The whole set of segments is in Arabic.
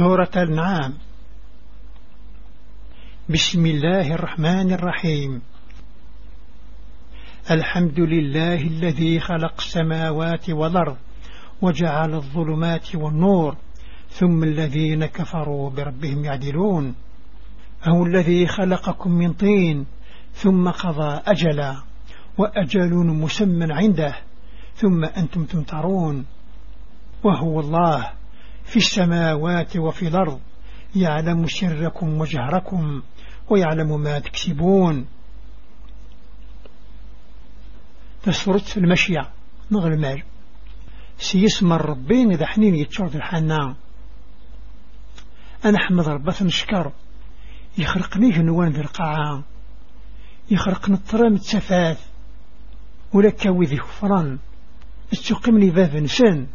سورة النعام. بسم الله الرحمن الرحيم. الحمد لله الذي خلق السماوات والأرض وجعل الظلمات والنور ثم الذين كفروا بربهم يعدلون. هو الذي خلقكم من طين ثم قضى أجلا وأجل مسمى عنده ثم أنتم تمترون. وهو الله. في السماوات وفي الأرض. يعلم سركم وجهركم ويعلم ما تكسبون. تسرت في المشيع نغل المال سيسمى الربين إذا حنين يتشرد الحنان أنا أحمد ربث نشكر يخرقني جنوان ذي القاعة يخرقني الطرام التفاث ولك وذي خفران استقمني باب نسان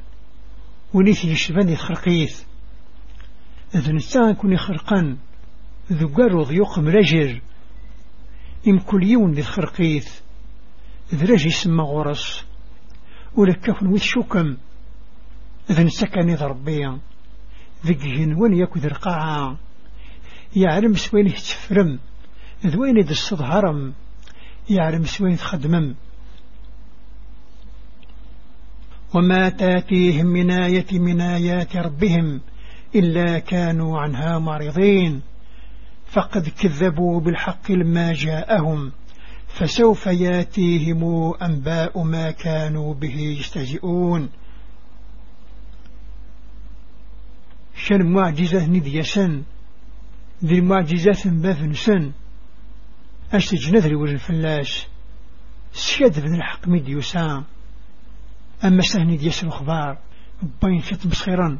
ونيث يشبان يخرقيث إذا نسان كون ذو قارو ضيوق مرجر إم كل يوم ذي رجي سما غرس. ولك كفن وذ شكم. إذا نسكني ذا ربيا ذي جنوان يكو ذي يعلم سوين تفرم ذوين ذي الصد هرم يعلم سوين تخدمم وما تاتيهم من آية من آيات ربهم إلا كانوا عنها معرضين. فقد كذبوا بالحق لما جاءهم فسوف ياتيهم أنباء ما كانوا به يستهزئون. شن معجزة نديسا ذي المعجزات بذن سن. أشتج نذري والفلاش سياد بن الحق مديوسان أما سهني ديس الأخبار بين فيت بصيرا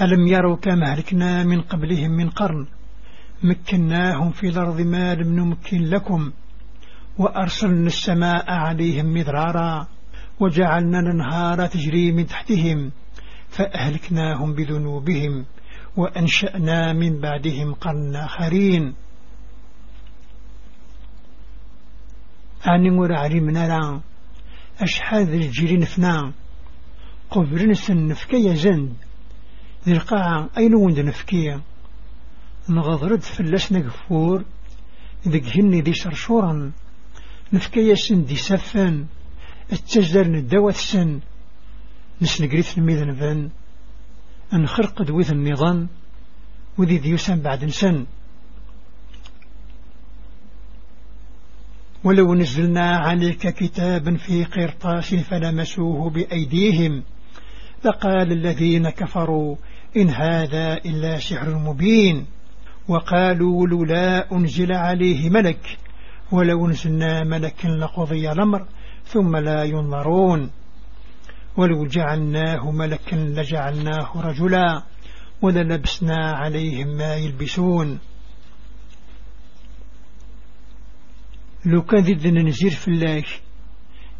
ألم يروا كما هلكنا من قبلهم من قرن؟ مكناهم في الأرض ما لم نمكن لكم. وأرسلنا السماء عليهم مدرارا وجعلنا الأنهار تجري من تحتهم. فأهلكناهم بذنوبهم وأنشأنا من بعدهم قرن آخرين. أني مور علمنا لا أشحال ذي الجيرين فنا. قبر نسن نفكية زند ذي القاعة أين وند نفكية نغضرد فلاس نقفور ذي هني ذي شرشورا نفكية سن دي سفن. التجدر ندوة سن. نسنقريث الميذن فن نخرق دويث النظام. وذي ذيوسان بعد نسن. ولو نزلنا عليك كتابا في قرطاس فلمسوه بأيديهم. لقال الذين كفروا إن هذا إلا سحر مبين. وقالوا لولا أنزل عليه ملك ولو نزلنا ملك لقضي الأمر ثم لا ينظرون. ولو جعلناه ملكا لجعلناه رجلا وللبسنا عليهم ما يلبسون. لو كان ذي نزير في الله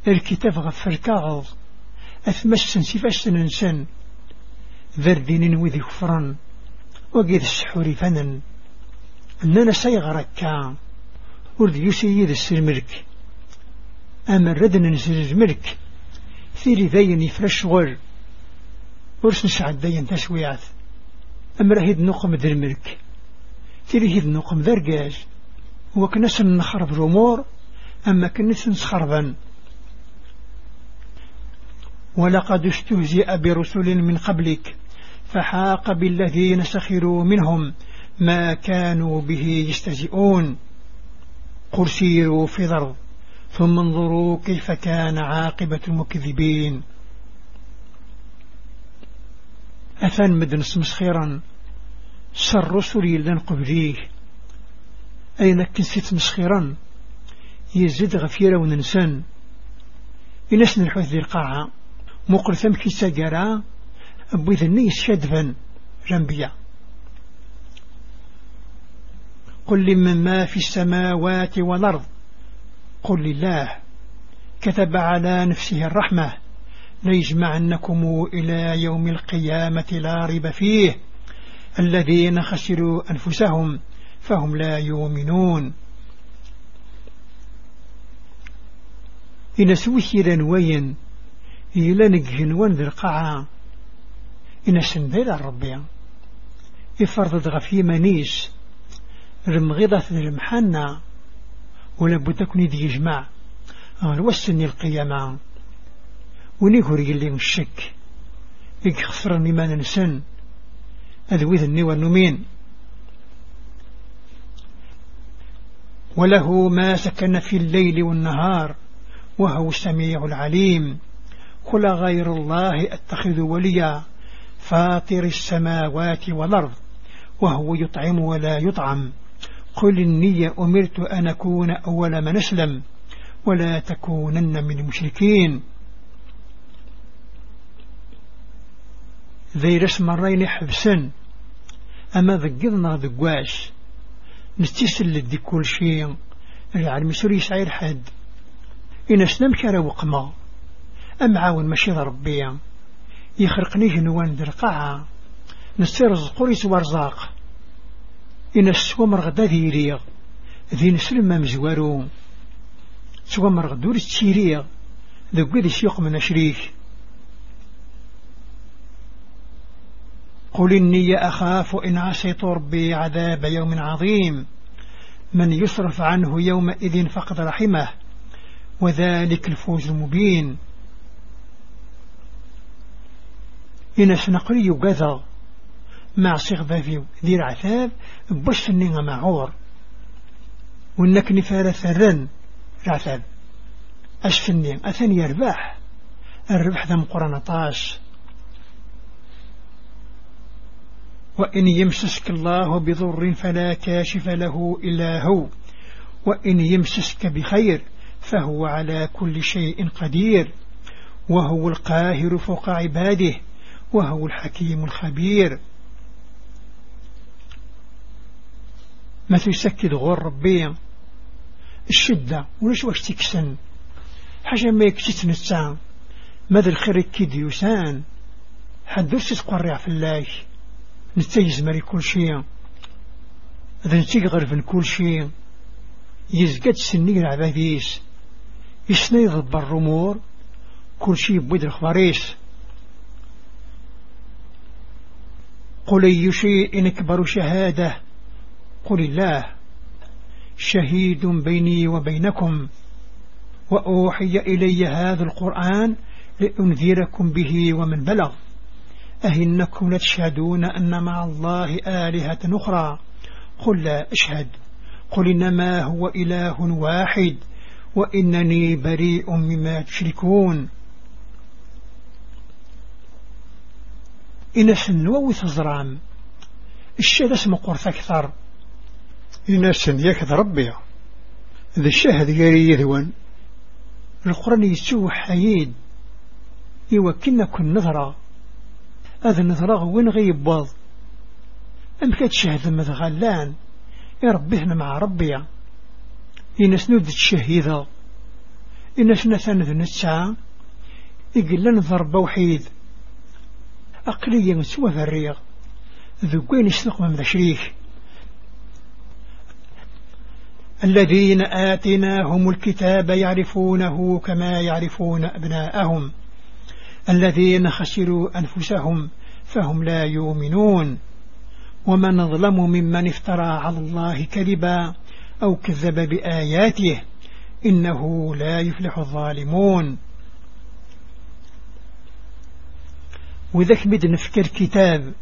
الكتاب غفر كاغض أثمسن سفاش ننسان ذردين وذي كفرا وقيد السحور فنن أننا سيغركا ورد يسيد السلملك أما ننزل الملك ثيري ذين يفرش غر ورس نسعد ذين تسويعات أما رهيد نقم الملك ثيري هيد نقم ذرقاج. وكنس نخرب الأمور أما كنس نسخربا ولقد استهزئ برسل من قبلك فحاق بالذين سخروا منهم ما كانوا به يستهزئون. قل سيروا في الأرض ثم انظروا كيف كان عاقبة المكذبين. أثن مدنس مسخيرا سر رسلي لن قبليه. أين كنسيت مسخيرا يزيد غفيرة وننسان. إناس نلحوث ذي القاعة. مقر ثمكي ساقرا أبو ذني شدفا جنبيا قل لمن ما في السماوات والأرض. قل لله. كتب على نفسه الرحمة. ليجمعنكم إلى يوم القيامة لا ريب فيه. الذين خسروا أنفسهم فهم لا يؤمنون. إن سوثيرا وين إلى نجهن وان ذي القاعة إن سندير الربيع يفرض غفي منيس رمغضة المحنة ولا بد كوني دي يجمع. الوسني القيامة. ونيكوري اللي الشك يخسرني ما ننسن. أذوذ النوى وله ما سكن في الليل والنهار وهو السميع العليم. قل غير الله أتخذ وليا فاطر السماوات والأرض وهو يطعم ولا يطعم. قل إني أمرت أن أكون أول من أسلم ولا تكونن من المشركين. ذي رسم الرين حبسن أما ذقضنا ذقواش. نستيسل لدي كل شيء. العالم سوري سعير حد. إن أسلم كان وقما. أم عاون ربيا يخرقني جنوان درقاعة نستير قريس وارزاق إن السوى مرغدا ذيريغ ذي نسلم مزوارو. سوى مرغدور التيريغ ذو قد سيق من أشريك قل إني أخاف إن عصيت ربي عذاب يوم عظيم. من يصرف عنه يومئذ فقد رحمه وذلك الفوز المبين. إن سنقري قذر مع صغ فيو ذي العذاب بش النغة معور وإنك نفال ثرن العذاب أشفني أثني يربح. الربح ذا مقرن طاش. وإن يمسسك الله بضر فلا كاشف له إلا هو. وإن يمسسك بخير فهو على كل شيء قدير. وهو القاهر فوق عباده وهو الحكيم الخبير. ما تسكد غور ربي؟ الشدة ونش واش تكسن؟ حاجة ما يكسيت نتسان ماذا الخير كيد يسان حدوش تقرع في الله. نتيز مري كل شيء إذا نتيغر في كل شيء يزقد سني العباديس يسني ضد الرمور كل شيء بويد الخباريس قل أي شيء أكبر شهادة. قل الله. شهيد بيني وبينكم. وأوحي إلي هذا القرآن لأنذركم به ومن بلغ. أهنكم لتشهدون أن مع الله آلهة أخرى. قل لا أشهد. قل إنما هو إله واحد وإنني بريء مما تشركون. إن سنو تزرام الشهد اسم قرث أكثر. إن سن يكذ ربي. ذا الشهد يري يذون. القرآن يسوح حييد. يوكلنا كن نظرة. هذا نظرة وين غيب باض؟ أم كتشهد مذغلان يا ربينا مع ربي. إن سنود تشهيدا. إن سنة ذن الساعة يقول لنا ضرب وحيد. أقليا سوى الريغ ذو قين يسلق من ذا شريك الذين آتناهم الكتاب يعرفونه كما يعرفون أبناءهم. الذين خسروا أنفسهم. فهم لا يؤمنون. ومن ظلم ممن افترى على الله كذبا أو كذب بآياته إنه لا يفلح الظالمون. وذاك بد نفكر كتاب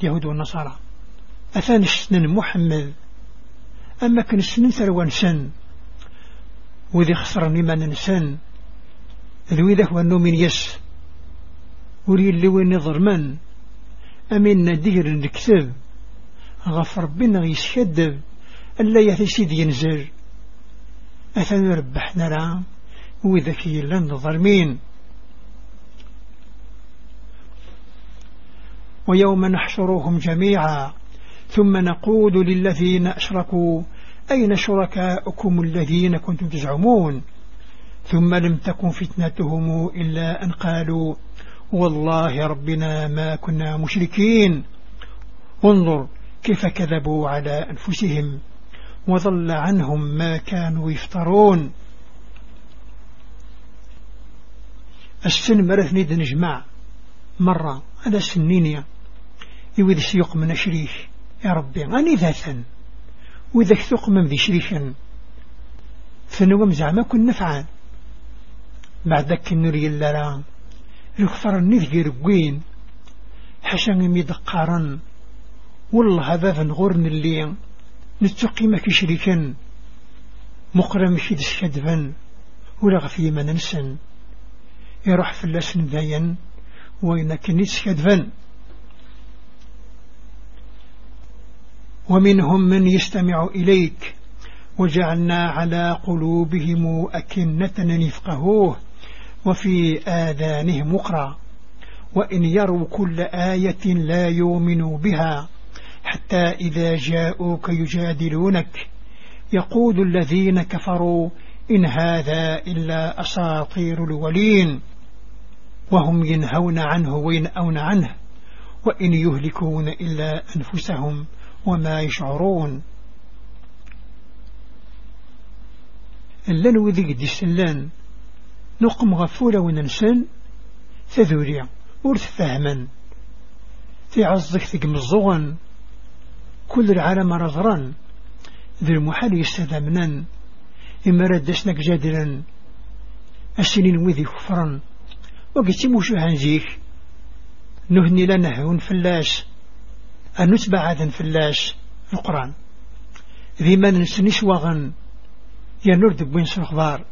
اليهود والنصارى أثان السنن محمد أما كان السنن ثروان سن وذي خسرني من نسن ذوي ذاك وأنه من يس. وري اللي وين ظلمان أمين ندير نكتب. غف ربنا يسكدب ألا يا سيدي ينزل أثن ربحنا لا وذكي لن ظلمين ويوم نحشرهم جميعا ثم نقول للذين أشركوا أين شركاؤكم الذين كنتم تزعمون؟ ثم لم تكن فتنتهم إلا أن قالوا والله ربنا ما كنا مشركين. انظر كيف كذبوا على أنفسهم وضل عنهم ما كانوا يفترون. السن مرثني نجمع. مرة هذا سنيني يوذي سيق من شريك يا ربي أني ذاتا وإذا كثوق من ذي شريكا فنوم زعما كن بعد ذاك النوري اللرا الكفر النذقي رقوين حشان ميدقارا والله هذا غورن اللي نتقي ما كشريكا مقرم شيد سكدفا ولا غفي ما ننسن. يروح في اللسن داين. وإن كنيت سكدفا ومنهم من يستمع إليك. وجعلنا على قلوبهم أكنة يفقهوه. وفي آذانهم مقرى وإن يروا كل آية لا يؤمنوا بها حتى إذا جاءوك يجادلونك. يقول الذين كفروا إن هذا إلا أساطير الولين وهم ينهون عنه وينأون عنه وإن يهلكون إلا أنفسهم وما يشعرون. اللن وذي قد يسلان نقم غفولة تذوريا ورث فهما. تعزك ثقم الزغن. كل العالم رضرا ذي المحال يستذمنا إما ردسنك جادلا. السنين وذي كفرا وقت موشو هنزيك نهني لنهون فلاس أن نتبع عذن فلاس القرآن. ذي ما نسنش وغن ينرد بوين سرخبار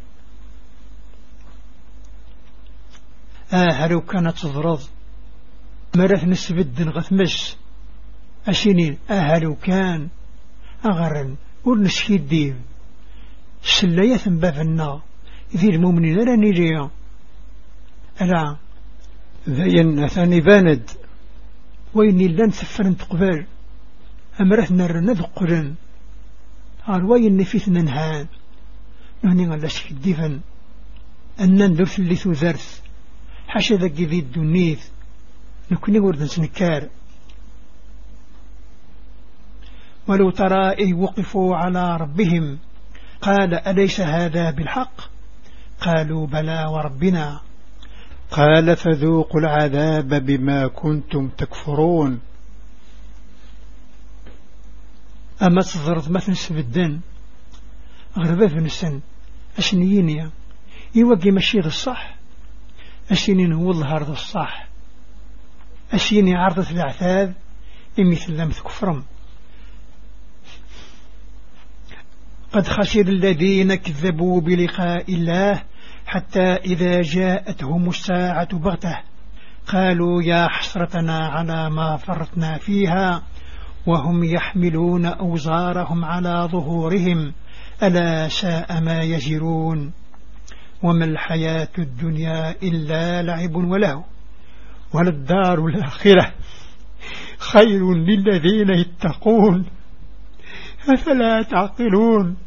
آه لو كانت تضرض مرث نسبد غثمس أسنين آه لو كان. أغرن. ورنسكي الديب سلاية بافنا ذي المؤمنين لا نيجيا ألا. ذين ثاني باند وين لن سفرن تقبل. أمرث نرنا ذقرن قال وين نفيث ننهان. نهني شك الدفن. أن ندر في اللي ثوثرث حاشا ذاك ذي الدنيث نكوني ورد نسنكار ولو ترى إيه وقفوا على ربهم قال أليس هذا بالحق؟ قالوا بلى وربنا. قال فذوقوا العذاب بما كنتم تكفرون. أما تصدرت مثل سبدان غربة في السن أشنيينيا يوقي مشير الصح. أشينين هو الظهر الصح أشيني عرضة العثاب مثل لم تكفرم قد خسر الذين كذبوا بلقاء الله حتى إذا جاءتهم الساعة بغتة. قالوا يا حسرتنا على ما فرطنا فيها وهم يحملون أوزارهم على ظهورهم. ألا ساء ما يزرون وما الحياة الدنيا إلا لعب وله وللدار الآخرة خير للذين يتقون أفلا تعقلون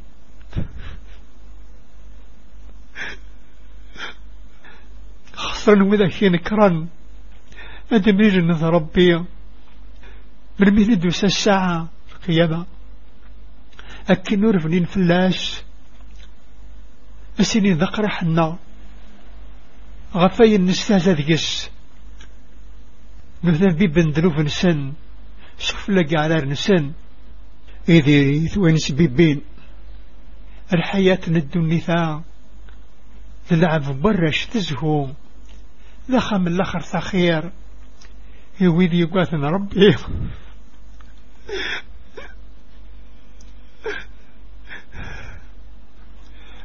خصرا وذا شي نكرا أدمير النظر ربي من مين دوس الساعة القيامة. أكي نور فنين فلاش أسيني ذكر حنا غفاي النستاز ذكس مثلا بي بندلوف نسن شوف لقى على نسن. إذي ثوين سبيبين الحياة ندو النثاء تلعب برش تزهو ذخم الأخر تخير يويدي يقاثن ربي.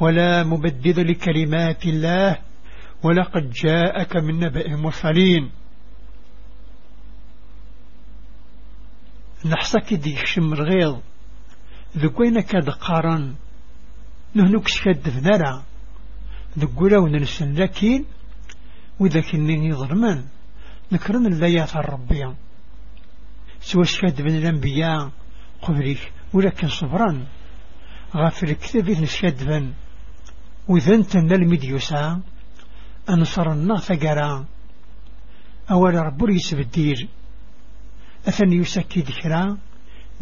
ولا مبدد لكلمات الله ولقد جاءك من نبأ المرسلين. نحسك ديك شم الغيظ ذكوين كاد قارن. نهنوك شكد فنرا ذكولا وننسن لكن وإذا كنني ظلمان نكرن الليات الربية سوى شكد من الأنبياء. قبلك ولكن صبرا. غافل الكتاب نشكد فن وإذا انت المديوسا أنصرنا ثقرا أول ربور يسبدير أثن يسكي ذكرا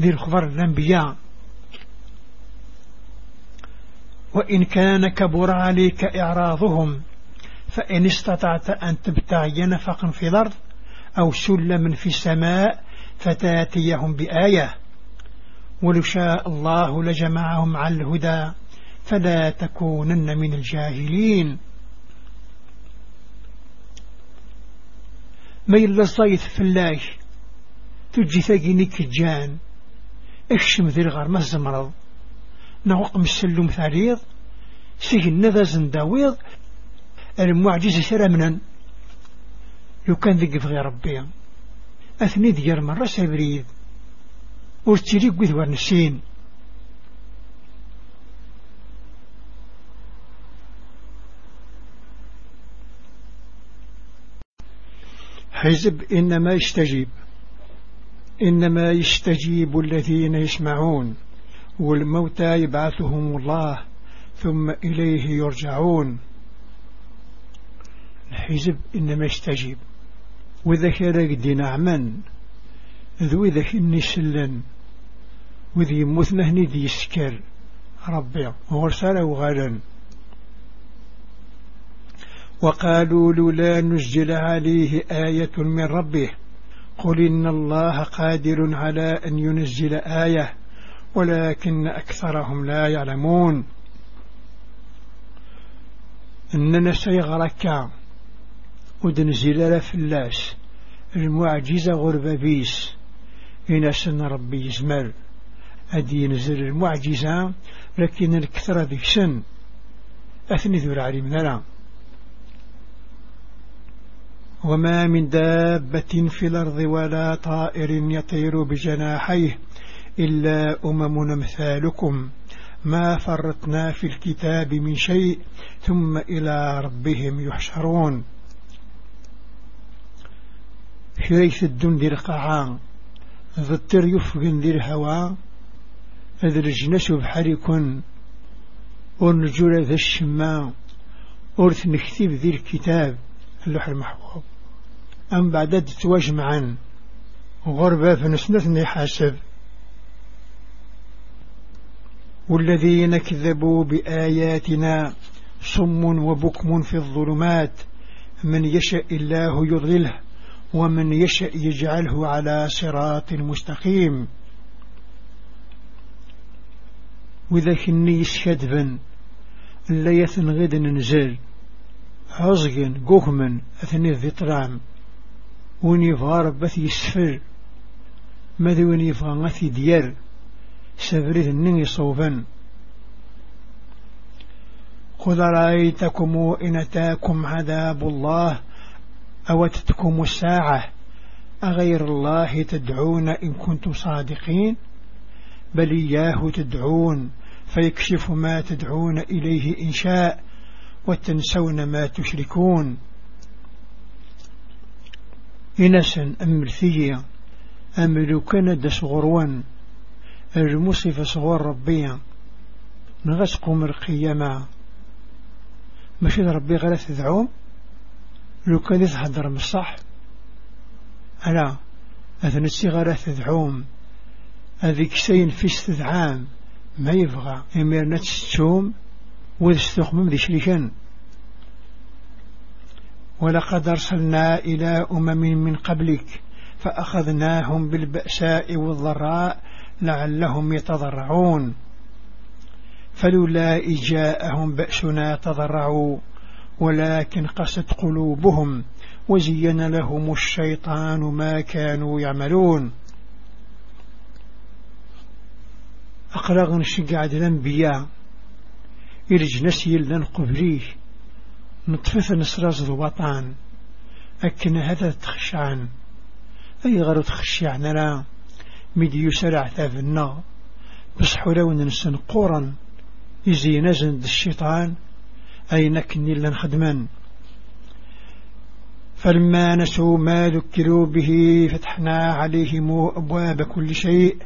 ذي الخبر الأنبياء. وإن كان كبر عليك إعراضهم فإن استطعت أن تبتغي نفقا في الأرض أو سلما في السماء فتأتيهم بآية. ولو شاء الله لجمعهم على الهدى. فلا تكونن من الجاهلين. ما يلا في الله تجي ثقينك الجان اكشم ذي الغار ما الزمرض. نغق مسلم ثريض سجن ذا زنداويض المعجزة سرمنا لو كان ذي في ربي. أثني ديار مرة سبريد ورتريق وذوار نسين. حزب إنما يستجيب. إنما يستجيب الذين يسمعون والموتى يبعثهم الله ثم إليه يرجعون. الحزب إنما يستجيب. وإذا كان قد نعمن ذو إذا كني سلن وذي هني ذي يسكر. ربي ورساله غالا وقالوا لولا نزل عليه آية من ربه قل إن الله قادر على أن ينزل آية ولكن أكثرهم لا يعلمون. إننا سيغرك ودنزل لفلاس المعجزة غربة بيس. إن سن ربي يزمر أدي ينزل المعجزة لكن الكثرة ذي سن. أثني ذو العلم ذرا وما من دابة في الأرض ولا طائر يطير بجناحيه إلا أمم أمثالكم. ما فرطنا في الكتاب من شيء ثم إلى ربهم يحشرون. شريث الدن ذي القاعان ذتر يفقن ذي الهوى ذي الجنس بحركن ونجول ذا الشماء أرث نكتب ذي الكتاب اللوح المحبوب أم بعد تواجمعا غربة فنسنثني حاسب والذين كذبوا بآياتنا صم وبكم في الظلمات. من يشاء الله يضلله ومن يشاء يجعله على صراط مستقيم وإذا كني يسكدبا لا يثنغد ننزل عزقا قهما أثني ذي ونيفغى ربث يسفر. ماذا ونيفغى غثي ديار. سفريث النغي صوفا قل رأيتكم إن أتاكم عذاب الله أوتتكم الساعة. أغير الله تدعون إن كنتم صادقين؟ بل إياه تدعون فيكشف ما تدعون إليه إن شاء وتنسون ما تشركون. إنسا أمرثية أملو كان دس غروان المصيف صغور ربيا من القيامة. ماشي ربي غير تدعوم لو كان يتحضر من الصح. ألا أثنى الصغار تدعوم هذيك سين في استدعام ما يبغى يميرنا تستوم وذ استخمم ذي شريكا ولقد أرسلنا إلى أمم من قبلك فأخذناهم بالبأساء والضراء لعلهم يتضرعون. فلولا إجاءهم بأسنا تضرعوا ولكن قست قلوبهم وزين لهم الشيطان ما كانوا يعملون. أقرغ نشقع الأنبياء إرج نسي لن قبليه نطفث نسراز الوطن. أكن هذا تخشعن أي غير تخشع نرى ميدي يسرع ثابنا بصحو لون نسن قورا يزي نزن الشيطان. أي نكني لن خدمان فلما نسوا ما ذكروا به فتحنا عليهم أبواب كل شيء.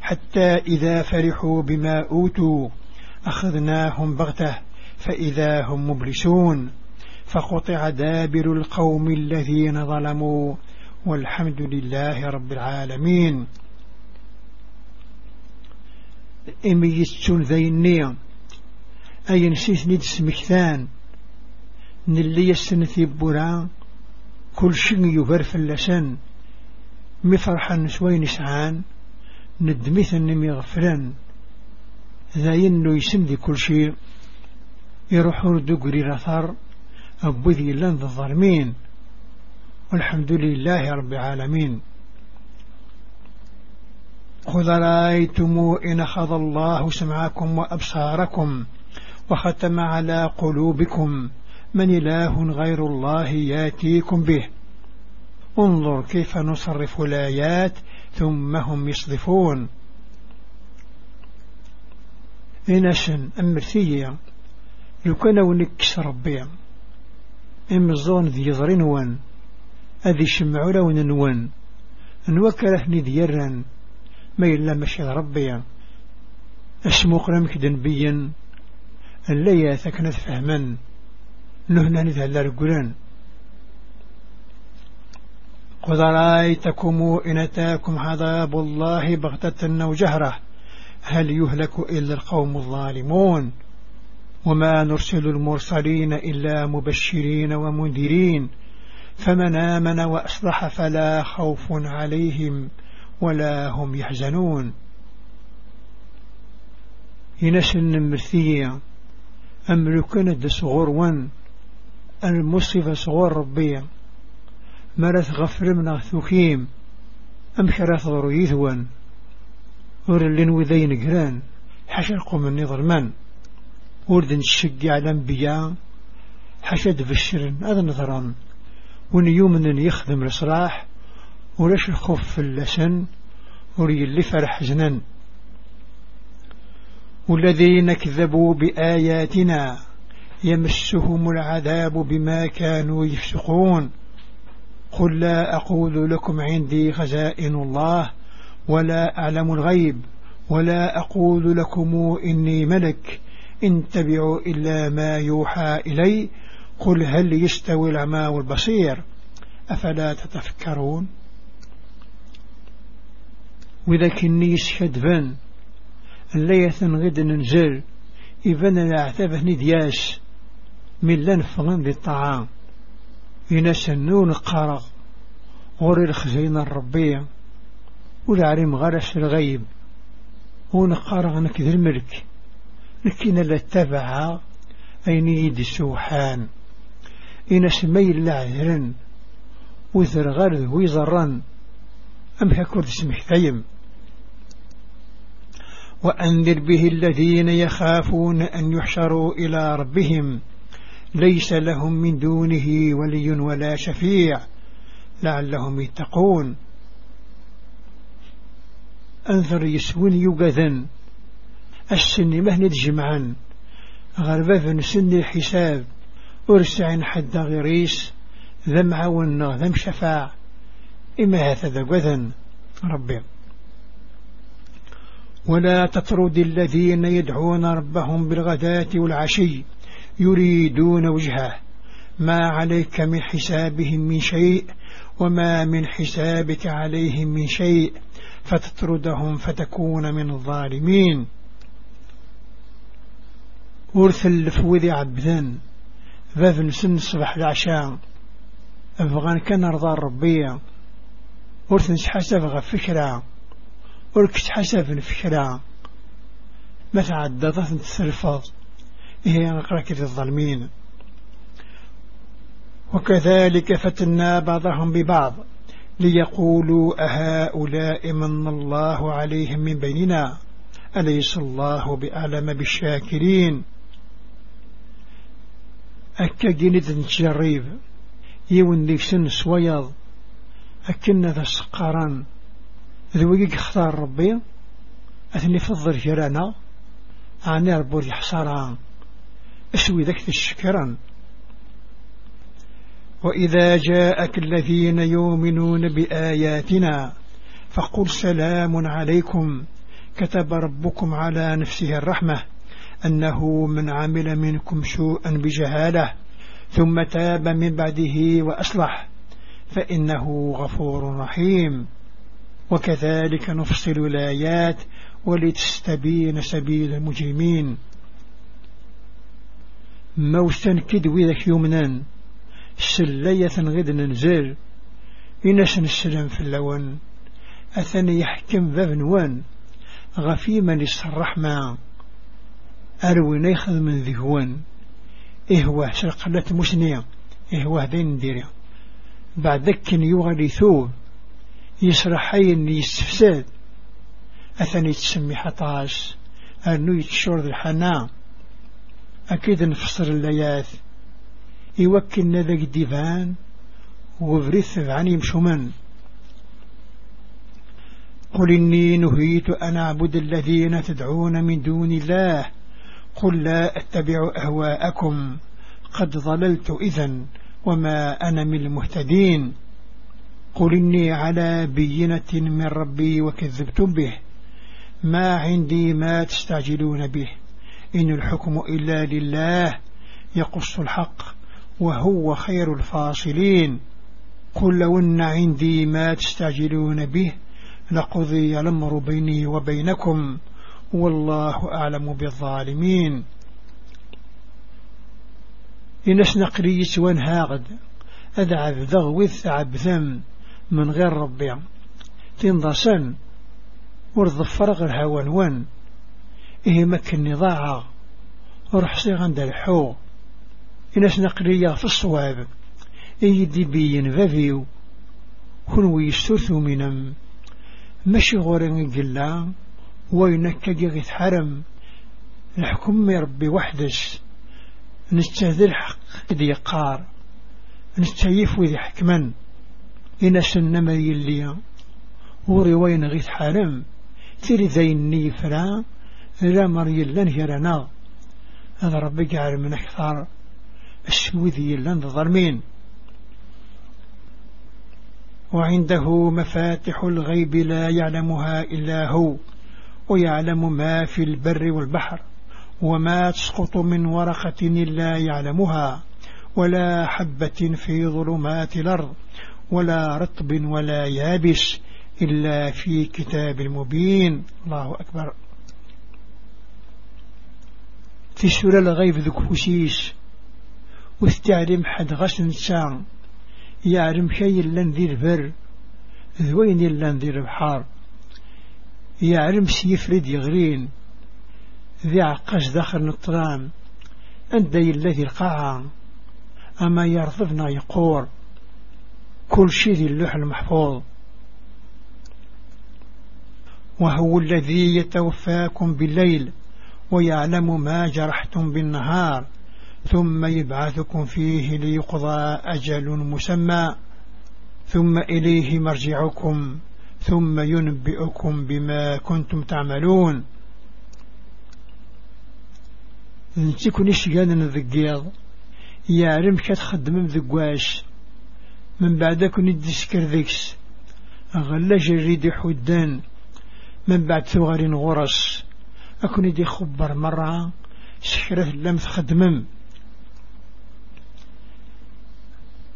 حتى إذا فرحوا بما أوتوا أخذناهم بغتة. فإذا هم مبلسون فقطع دابر القوم الذين ظلموا والحمد لله رب العالمين. إميستون ذيني أي نسيت ند سمكتان نلي يستنثي برا كل شيء يبر في اللسان مفرحا سوين سعان ندمث النمي غفران ذا ينو كل شيء. يروحوا دقري رثار أبوذي لن الظالمين. والحمد لله رب العالمين. خذ رأيتم إن أخذ الله سمعكم وأبصاركم وختم على قلوبكم. من إله غير الله يأتيكم به. انظر كيف نصرف الآيات ثم هم يصدفون. إنسان أمرثية لو كانوا نكس ربي. إم الظون ذي يضرين وان أذي شمعوا لون نوان. نوكره نديرا ما إلا مشي ربي. اسمو قرمك دنبيا اللي ثكنت فهما نهنا نذهل رجلان قد رأيتكم إن أتاكم عذاب الله بغتة أو جهرة هل يهلك إلا القوم الظالمون؟ وما نرسل المرسلين إلا مبشرين ومنذرين. فمن آمن وأصلح فلا خوف عليهم ولا هم يحزنون. ينسن مرثية. أملكنا دسغور ون المصيبة صغور ربية مرث غفر من ثكيم أم خراث ضرويث ون ورلين وذين قران حشرقوا من نظر من. ورد نشقي على انبياء حشد بالشر هذا نظرا ونيوم يخدم الإصلاح ولاش الخوف في اللسن وريلي فرح زنن والذين كذبوا بآياتنا يمسهم العذاب بما كانوا يفسقون. قل لا أقول لكم عندي خزائن الله ولا أعلم الغيب ولا أقول لكم إني ملك. إن تبعوا إلا ما يوحى إلي قل هل يستوي العمى والبصير؟ أفلا تتفكرون؟ وإذا كني يسكد فن اللي غد ننزل إذن الأعتبه ندياس من لنفغن ذي الطعام النون قرغ غور الخزين الربية والعريم غرس الغيب. ونقارغ نكذ الملك. لكن لا تبع أين يدي السوحان إن سمي العذرن وذر غرذ ويزرن أم هكورد سمح ثيم وأنذر به الذين يخافون أن يحشروا إلى ربهم. ليس لهم من دونه ولي ولا شفيع. لعلهم يتقون. أنذر يسون يقذن السن مهند جمعا. غربة سن الحساب أرسع حد غريس. ذم عونا ذم شفاع. إما هذا قذن ربي. ولا تطرد الذين يدعون ربهم بالغداة والعشي. يريدون وجهه. ما عليك من حسابهم من شيء وما من حسابك عليهم من شيء. فتطردهم فتكون من الظالمين. ورث الفوذي عبدان ذاذ نسن الصبح العشاء. أفغان كان رضا الربية. ورث نسحسب غفكرة وركت حسب الفكرة. ما تعددت تلفظ هي نقرأ كده الظالمين. وكذلك فتنا بعضهم ببعض. ليقولوا أهؤلاء من الله عليهم من بيننا. أليس الله بأعلم بالشاكرين؟ أكا جند نتجريب يون لي سن سويض أكن ذا سقاران ذويق اختار ربي. أثني فضل جرانا عني ربو الحصاران أسوي ذاك الشكران. وإذا جاءك الذين يؤمنون بآياتنا فقل سلام عليكم. كتب ربكم على نفسه الرحمة. أنه من عمل منكم سوءا بجهالة ثم تاب من بعده وأصلح فإنه غفور رحيم. وكذلك نفصل الآيات ولتستبين سبيل المجرمين. موسى كدوي ذاك يومنا سلية غد ننزل إنس نسلم في اللون أثني يحكم باب نوان غفي أروي ياخذ من ذهوان إهوه سرقلة مسنية إهوه دين ديري بعد ذك يغلي ثوب يسرحين يستفساد. أثني تسمي حطاس أنو يتشور الحنان أكيد نفسر اللياث. يوكلنا ذاك الديفان. وبريث عن يمشمن قل إني نهيت أن أعبد الذين تدعون من دون الله. قل لا أتبع أهواءكم. قد ضللت إذا وما أنا من المهتدين. قل إني على بينة من ربي وكذبتم به. ما عندي ما تستعجلون به. إن الحكم إلا لله. يقص الحق وهو خير الفاصلين. قل لو أن عندي ما تستعجلون به لقضي الأمر بيني وبينكم. والله أعلم بالظالمين. إنس نقريس وانهاغد أدعب ذغوث عبثم من غير ربي. تنضسن ورضفر غير هوان وان. إيه مكن نضاعة ورحصي غند الحو. إنس نقرية في الصواب إيه دي بيين فافيو كنو يستوثو منم. ماشي غورين قلا وينك جيغي حرم الحكم ربي وحدش. نستهدي الحق ذي قار نستيف وذي حكما إن سنما يلي. وري وين غيث حرم. تري ذي فرا. لا مري لن هرنا هذا ربي جعل من أكثر السوذي لن ظلمين وعنده مفاتح الغيب لا يعلمها إلا هو. ويعلم ما في البر والبحر وما تسقط من ورقة إلا يعلمها ولا حبة في ظلمات الأرض ولا رطب ولا يابس إلا في كتاب مبين. الله أكبر. في سورة الغيب ذو كفوسيس. واستعلم حد غسن سان يعلم شيء لن ذي البر ذوين لن ذي البحار. يعلم سيفرد يغرين ذي عقاش داخل الطرام أنت الذي القاعة أما يرضفنا يقور كل شيء ذي اللوح المحفوظ. وهو الذي يتوفاكم بالليل ويعلم ما جرحتم بالنهار ثم يبعثكم فيه ليقضى أجل مسمى ثم إليه مرجعكم. ثم ينبئكم بما كنتم تعملون. نتيكو نشيانا نذقيض يعلم كتخدم ذقواش من بعد كن الدسكر ذيكس. أغلى جريد حدان. من بعد ثغر غرس. أكون دي خبر مرة. سحرة لم تخدمم.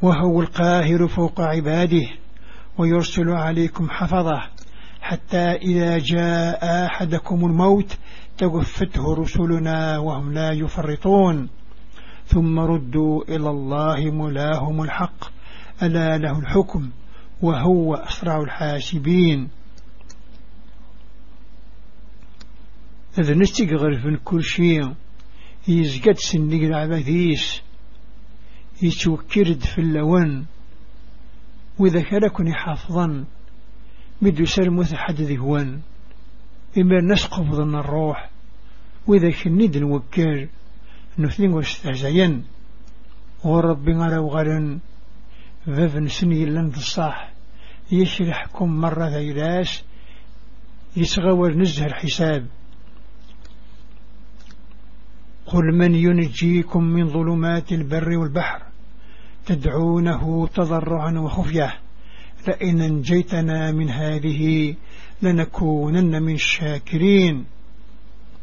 وهو القاهر فوق عباده. ويرسل عليكم حفظه حتى إذا جاء أحدكم الموت توفته رسلنا وهم لا يفرطون. ثم ردوا إلى الله ملاهم الحق. ألا له الحكم وهو أسرع الحاسبين. إذا نستغرف من كل شيء. يزقد سنق العباديس يتوكرد في اللون. وإذا كان حافظا مدو سلموث حد ذهوان إما الناس قبضنا الروح وإذا كنيد نوكر نثنين واستهزين وربي على وغلا فافن سني لن الصح يشرحكم مرة ذيلاس يتغور نزه الحساب. قل من ينجيكم من ظلمات البر والبحر تدعونه تضرعا وخفية. لئن أنجيتنا من هذه لنكونن من الشاكرين.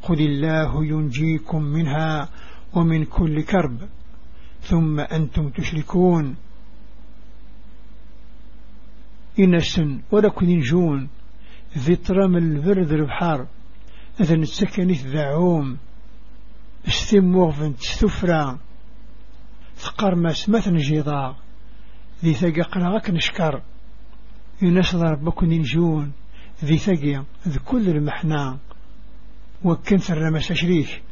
قل الله ينجيكم منها ومن كل كرب. ثم أنتم تشركون. إنسن ولكن ينجون ذي ترام البرد البحر إذا نتسكني ذعوم استم وغفن تستفرى. ثقر ما سمث نجيضا. ذي ثقى قلغك نشكر. يناس ربك ينجون ذي ثقيا ذي كل المحنى وكنت الرمس شريك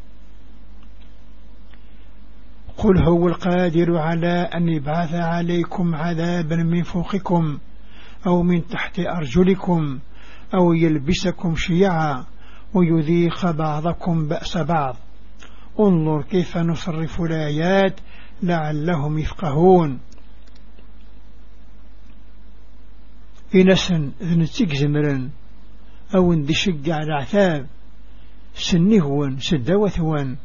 قل هو القادر على أن يبعث عليكم عذابا من فوقكم أو من تحت أرجلكم أو يلبسكم شيعا ويذيق بعضكم بأس بعض. انظر كيف نصرف الآيات لعلهم يفقهون. إنسا ذنتك زمرا أو اندي شقع العثاب سنهوان سدوثوان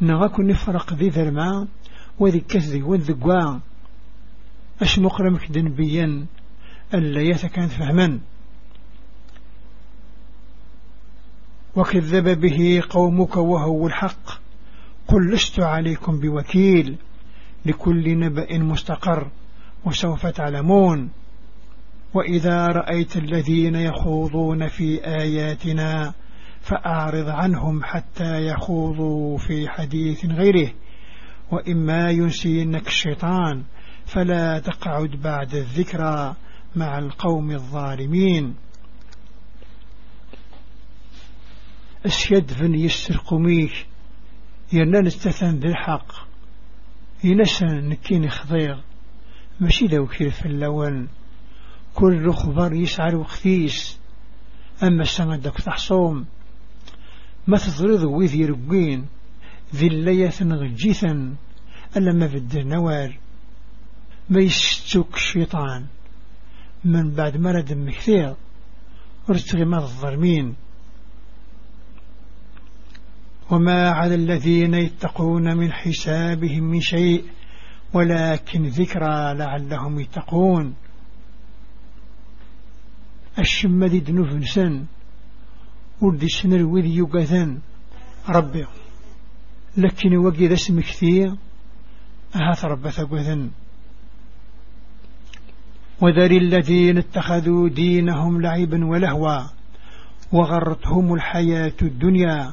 نغاكو نفرق ذي ذرما وذي كثذي وذقوا أش مقرمك دنبيا ألا يتكن فهما. وكذب به قومك وهو الحق. قل لست عليكم بوكيل لكل نبأ مستقر وسوف تعلمون. وإذا رأيت الذين يخوضون في آياتنا فأعرض عنهم حتى يخوضوا في حديث غيره. وإما ينسينك الشيطان فلا تقعد بعد الذكرى مع القوم الظالمين. أسيد فن يسرق ميك يرنا نستثن ذي الحق ينسى نكين خضير. ماشي لو كيف اللون. كل خبر يسعر وختيس أما السنة دك تحصوم. ما تضرض ويذ يرقين. ذي اللية غجيثا ألا ما في نوار. ما يستوك الشيطان. من بعد مرض مكثير. ارتغي ما الظلمين وما على الذين يتقون من حسابهم من شيء ولكن ذكرى لعلهم يتقون. الشمة دنوف نسن ودي سنر وذي يقاذن ربي لكن وقي ذا اسم كثير أهات ربث قذن وذر الذين اتخذوا دينهم لعبا ولهوا وغرتهم الحياة الدنيا.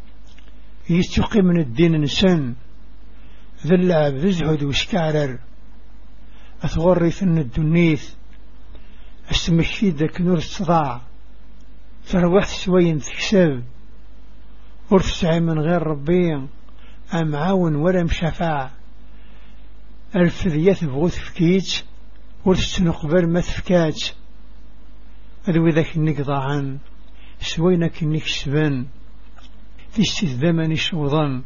يستقي من الدين نسان ذا اللعب ذزهد وشكعرر أثغرث أن الدنيث استمشي ذاك نور الصداع. تروحت سوين تكسب ورتسعي من غير ربي أم عاون ولا مشفاع الفذية تبغو تفكيت ورتسنقبل ما تفكات أذو ذاك النقضى عن سوينك النكسبان في ذمن شوضا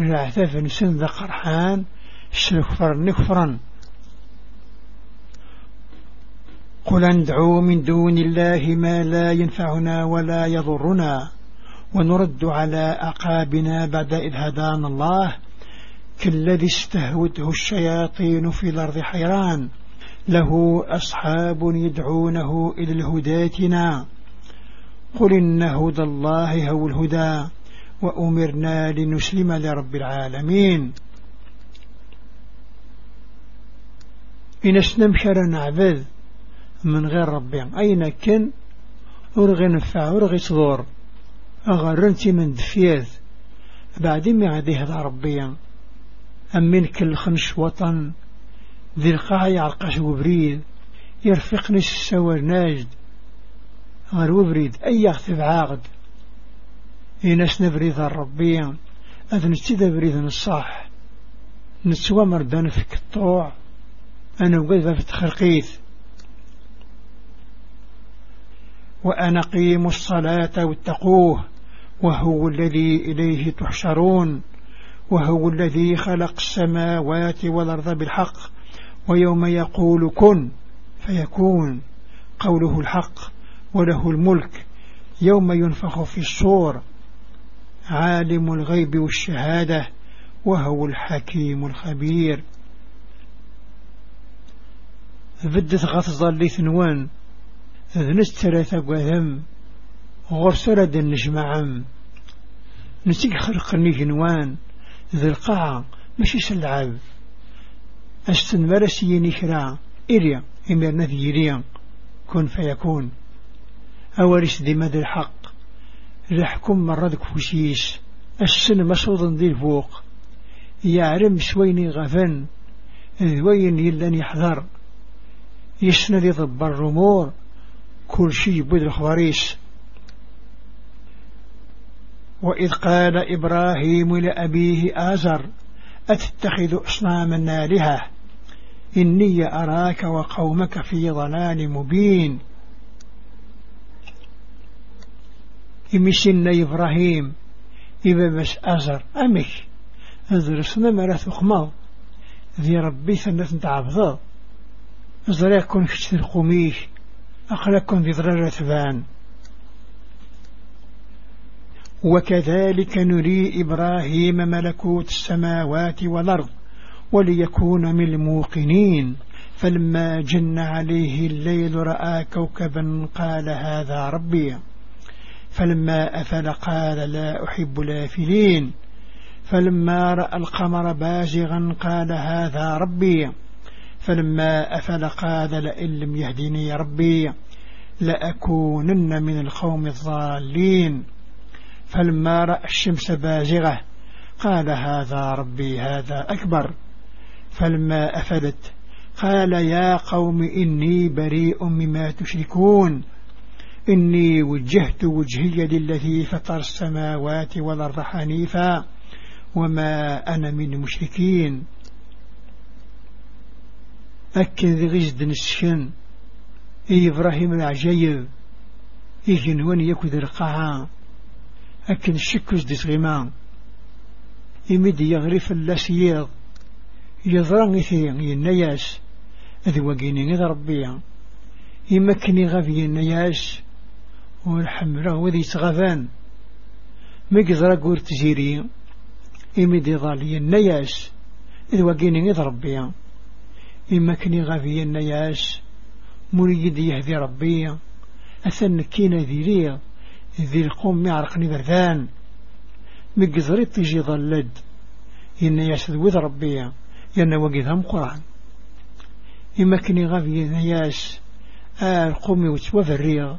العثاف نسن ذا قرحان شنكفر نكفرا قل اندعوا من دون الله ما لا ينفعنا ولا يضرنا ونرد على أقابنا بعد إذ هدانا الله كالذي استهوته الشياطين في الأرض حيران. له أصحاب يدعونه إلى الهداتنا قل إن هدى الله هو الهدى. وأمرنا لنسلم لرب العالمين. إن سنمشر نعبد من غير ربي أين كن؟ أرغي نفع أرغي صدور. أغرنتي من دفياذ. بعدين ما غادي هذا ربي. أمين كل خمس وطن. ذي القاع يعرقش وبريد. يرفقني السوار ناجد غير وبريد. أي يغتب عاقد. إناس نبريد الربي أذن استيدا بريد الصح نتسوى مردان في الطوع أنا وقذا في التخرقيث وأن قيموا الصلاة واتقوه. وهو الذي إليه تحشرون. وهو الذي خلق السماوات والأرض بالحق. ويوم يقول كن فيكون. قوله الحق وله الملك. يوم ينفخ في الصور. عالم الغيب والشهادة وهو الحكيم الخبير. بدت غطزة اللي ثنوان ذنست ثلاثة قذم غرسلة النجمع نسيك خلق النجنوان ذي القاعة ماشي سلعب أستن مرسي نكرا إليا إميرنا ذيريا كن فيكون. أورس دي مدى الحق لحكم مرضك فشيش السن مصودا ذي الفوق يعرم سويني غفن. ذوين يلن يحذر. يسند يضب الرمور كل شيء بود الخواريس وإذ قال إبراهيم لأبيه آزر أتتخذ أصناما آلهة إني أراك وقومك في ضلال مبين. إمسن إبراهيم إذا بس أزر أمك أزرسنا مرات أخمض ذي ربي ثلاثة تعبض أزريكم في القميش أخلقكم ذي ضرر ثبان وكذلك نري إبراهيم ملكوت السماوات والأرض وليكون من الموقنين. فلما جن عليه الليل رأى كوكبا قال هذا ربي. فلما أفل قال لا أحب الآفلين. فلما رأى القمر بازغا قال هذا ربي. فلما أفل قال لئن لم يهدني ربي لأكونن من القوم الضالين. فلما رأى الشمس بازغة قال هذا ربي هذا أكبر. فلما أفلت قال يا قوم إني بريء مما تشركون. إني وجهت وجهي للذي فطر السماوات والأرض حنيفا وما أنا من المشركين أكن ذي غزد نسكن إي إبراهيم العجيب إيجن يكو ذي القاعة أكن الشكوز دي صغيمان يمد يغرف اللاسيض يضران إثيان ينياس أذي وقيني إذا ربيا يمكني غفي النياس. والحمرة وذي صغفان مقدر أقول تزيري يمد يضالي النياس إذ وقيني إذا ربيا يمكني غفي النياس مريد يهدي ربي. أثن كينا ذي ذي القوم يعرقني بردان مقدر تجي ظلد إن ياسد وذ ربي. ين وقذهم قرآن. يمكني غفي نياس آل قومي وتوفى الرياض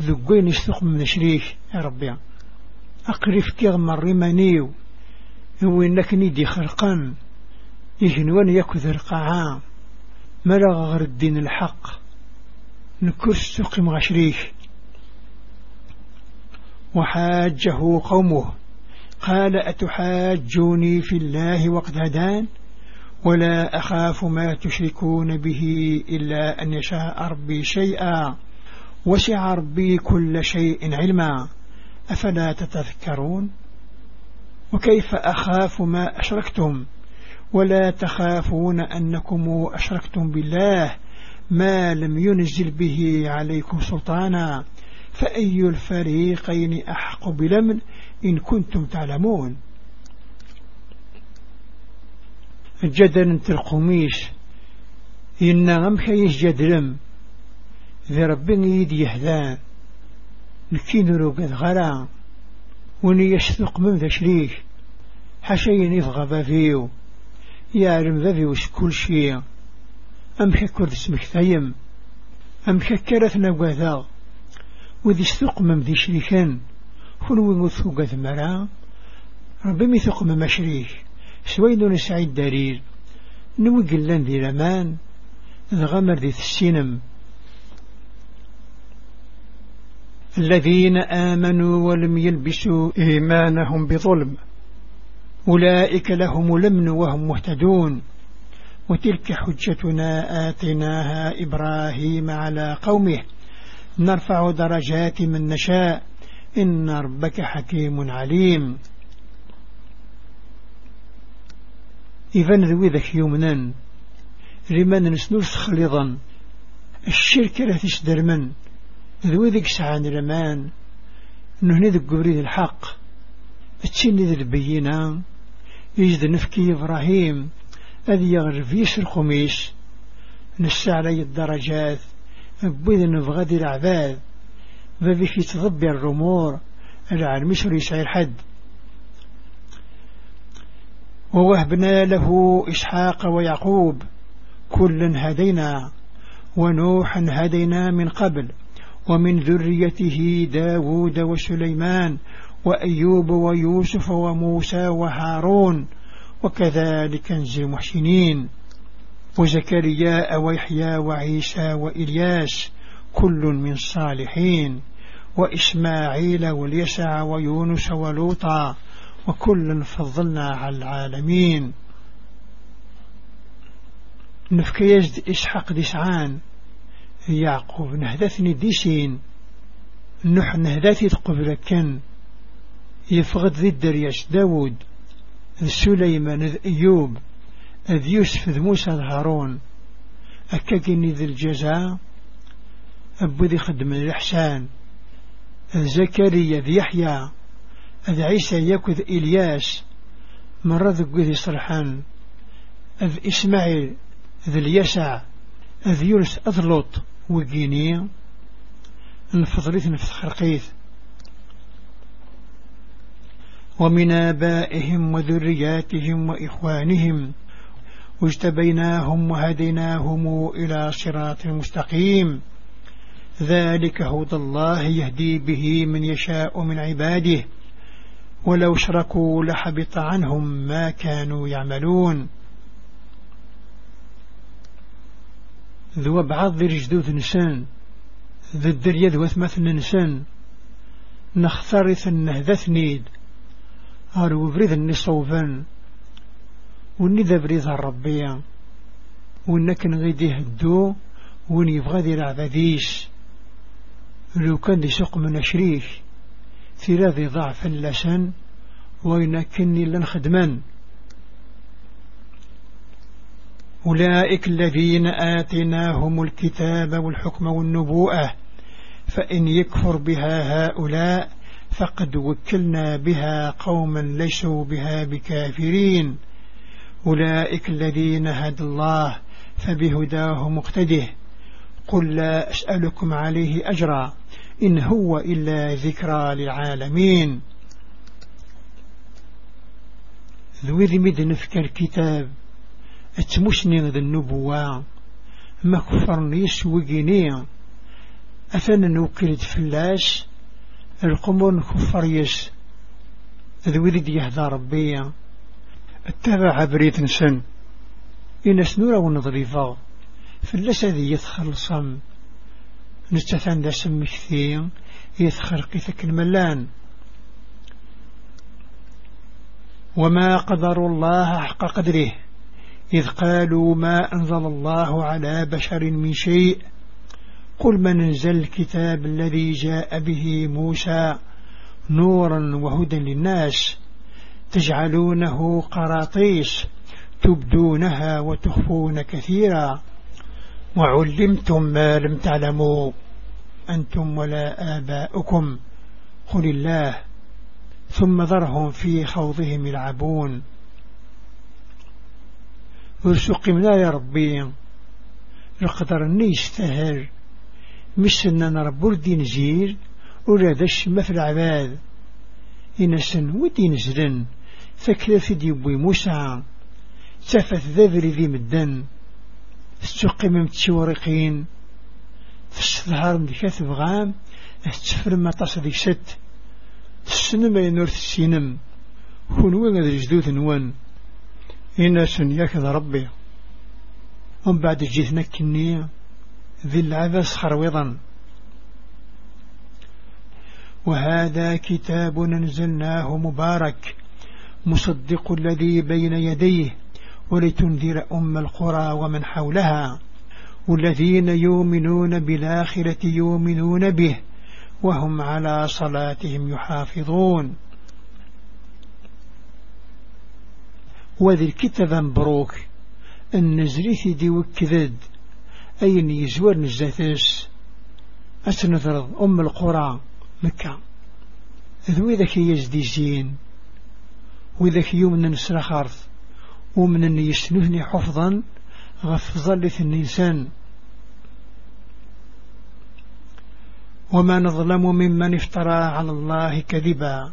ذقين يستخ من شريك. يا ربي. أقرف كيغ مريمانيو هو إنك نيدي خرقان. يجنوان يكذ القاعة ملغ غير الدين الحق. نكس تقيم غشريك وحاجه قومه. قال أتحاجوني في الله وقد هدان؟ ولا أخاف ما تشركون به إلا أن يشاء ربي شيئا. وسع ربي كل شيء علما. أفلا تتذكرون؟ وكيف أخاف ما أشركتم؟ ولا تخافون أنكم أشركتم بالله ما لم ينزل به عليكم سلطانا؟ فأي الفريقين أحق بلمن إن كنتم تعلمون؟ جدل تلقميش إن غمخيش جدلم ذي ربنا يدي يهدان نكين قد غلا وني يشثق من ذا شريك. حشين يفغى بافيو يعلم ذا وش كل شيء. أم كرد اسمك ثيم. أم كرث نقاذا وذي من ذي خلو مثو قذ مرا. ربي ميثقم مشريك سويد نسعيد دارير. نوقلن ذي لمان ذغمر ذي السينم الذين آمنوا ولم يلبسوا إيمانهم بظلم. أولئك لهم لمن وهم مهتدون. وتلك حجتنا آتناها إبراهيم على قومه. نرفع درجات من نشاء. إن ربك حكيم عليم. إذن ذوي ذك يومنا لمن نسنوس خليضا الشركة لا تشدر من. ذوي ذك سعان رمان نهني ذك قبريد الحق. تشيني ذي البينا يجد نفكي إبراهيم أذي يغرف يسر خميس نسى علي الدرجات بوذ نبغى دي العباد في تضبي الرمور العالم يسر يسعي الحد. ووهبنا له إسحاق ويعقوب كلا هدينا ونوحا هدينا من قبل. ومن ذريته داود وسليمان وأيوب ويوسف وموسى وهارون وكذلك نزل المحسنين وزكرياء ويحيى وعيسى وإلياس كل من صالحين وإسماعيل واليسع ويونس ولوطا وكلا فضلنا على العالمين. نفكي يجد إسحاق ديسعان يعقوب نهدثني ديسين نح نهدثي قبل كان يفقد ذي الدرياش داود. سليمان ذي أيوب ذي يوسف ذي موسى ذي هارون. أكاكيني ذي الجزاء أبو ذي خدم الإحسان. زكريا ذي يحيى ذي عيسى يكذ إلياس. مرة ذي صرحان. ذي إسماعيل ذي اليسع ذي يونس أذلط وقيني نفضلت نفس خرقيث ومن آبائهم وذرياتهم وإخوانهم واجتبيناهم وهديناهم إلى صراط مستقيم. ذلك هدى الله يهدي به من يشاء من عباده ولو شركوا لحبط عنهم ما كانوا يعملون. ذو بعض رجدوث نسان ذو الدريا ذو مثل نسان نخترث النهدث نيد أرو بريد النصوفان وني ذا بريد الربية ونك نغيدي هدو وني يبغى ذي العباديش لو كان دي سوق من شريك ثيرا ذي ضعف اللسان وين كني أولئك الذين آتناهم الكتاب والحكم والنبوءة فإن يكفر بها هؤلاء فقد وكلنا بها قوما ليسوا بها بكافرين. أولئك الذين هدى الله فبهداه مقتده. قل لا أسألكم عليه أجرا إن هو إلا ذكرى للعالمين. ذوي ذي مد نفكر كتاب اتمسني ذا النبوة. ما كفرني سوقيني أثنى نوكلت فلاس القمر كفر يس. ذوي ذي يهدى ربي. أتبع بريد نسن إن سنورة ونظريفا فلاس ذي يتخلصم نستثان دا سمكثي يتخرقي ثك الملان وما قدر الله حق قدره. إذ قالوا ما أنزل الله على بشر من شيء. قل من أنزل الكتاب الذي جاء به موسى نورا وهدى للناس تجعلونه قراطيس تبدونها وتخفون كثيرا. وعلمتم ما لم تعلموا أنتم ولا آباؤكم. قل الله. ثم ذرهم في خوضهم يلعبون. ورسقمنا يا ربي. القدر مش اننا رب الدين زير ولا ذا الشمة في العباد. إنسن ودي نزلن فكلا في ديبوي موسى. تفت ذابري ذي مدن. تسقيم متشورقين من كاتب غام تسفر ما تصدي ست. تسنم ينور تسينم كون ذا جدود نوان إنا ياكذ ربي ومن بعد جيتنا كنية ذي العباس خروضا. وهذا كتاب نزلناه مبارك مصدق الذي بين يديه ولتنذر أم القرى ومن حولها. والذين يؤمنون بالآخرة يؤمنون به وهم على صلاتهم يحافظون. وذي الكتاب مبروك النزريث دي وكذد أين يزور نزاتس أتنثرض أم القرى مكة. ذو ذاك يزدي زين وذاك يوم نسرى خارث ومن يسنهني حفظا غف ظلث الإنسان وما نظلم ممن افترى على الله كذبا.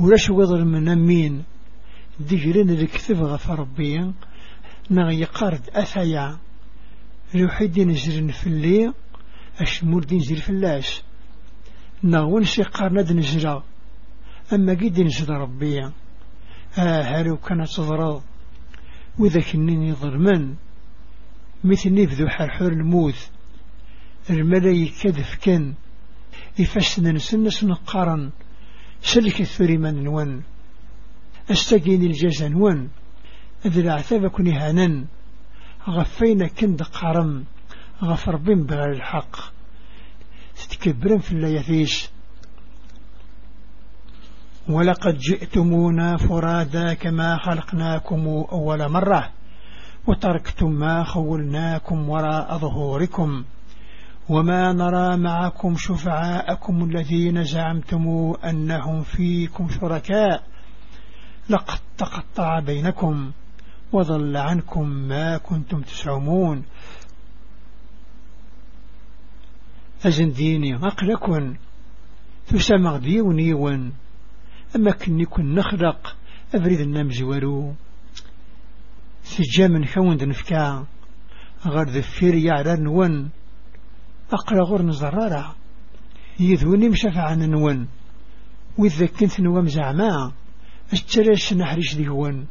ولاش وضر من أمين ديجرين الكتب غفر ربي نغي قارد أثايا. لوحيد نزرن في اللي أشمول دين زر في اللاش. نغون سيقار ند نزرا أما قد نزر ربي. آه هارو كانت تضرض وإذا كنني ظلما مثل نبذو حرحور الموت. الملايكة دفكن. يفسنا نسنس نقارن سلك الثري من نون استقين الجزا نون إذ العثاب كن هانا غفينا كند قرم غفر بين بغير الحق تتكبرن في الليثيس ولقد جئتمونا فرادا كما خلقناكم أول مرة وتركتم ما خولناكم وراء ظهوركم. وما نرى معكم شفعاءكم الذين زعمتم أنهم فيكم شركاء. لقد تقطع بينكم وضل عنكم ما كنتم تسعمون أزن ديني أقلكن تسمع ديونيون أما كني كن نخلق أبريد النام زوارو سجا من كون دنفكا غير ذفير يعرى نون أقرأ غور نزرارة يذوني مشافع عن نون. وإذا كنت نوام زعما. اشتريش نحرش ديوان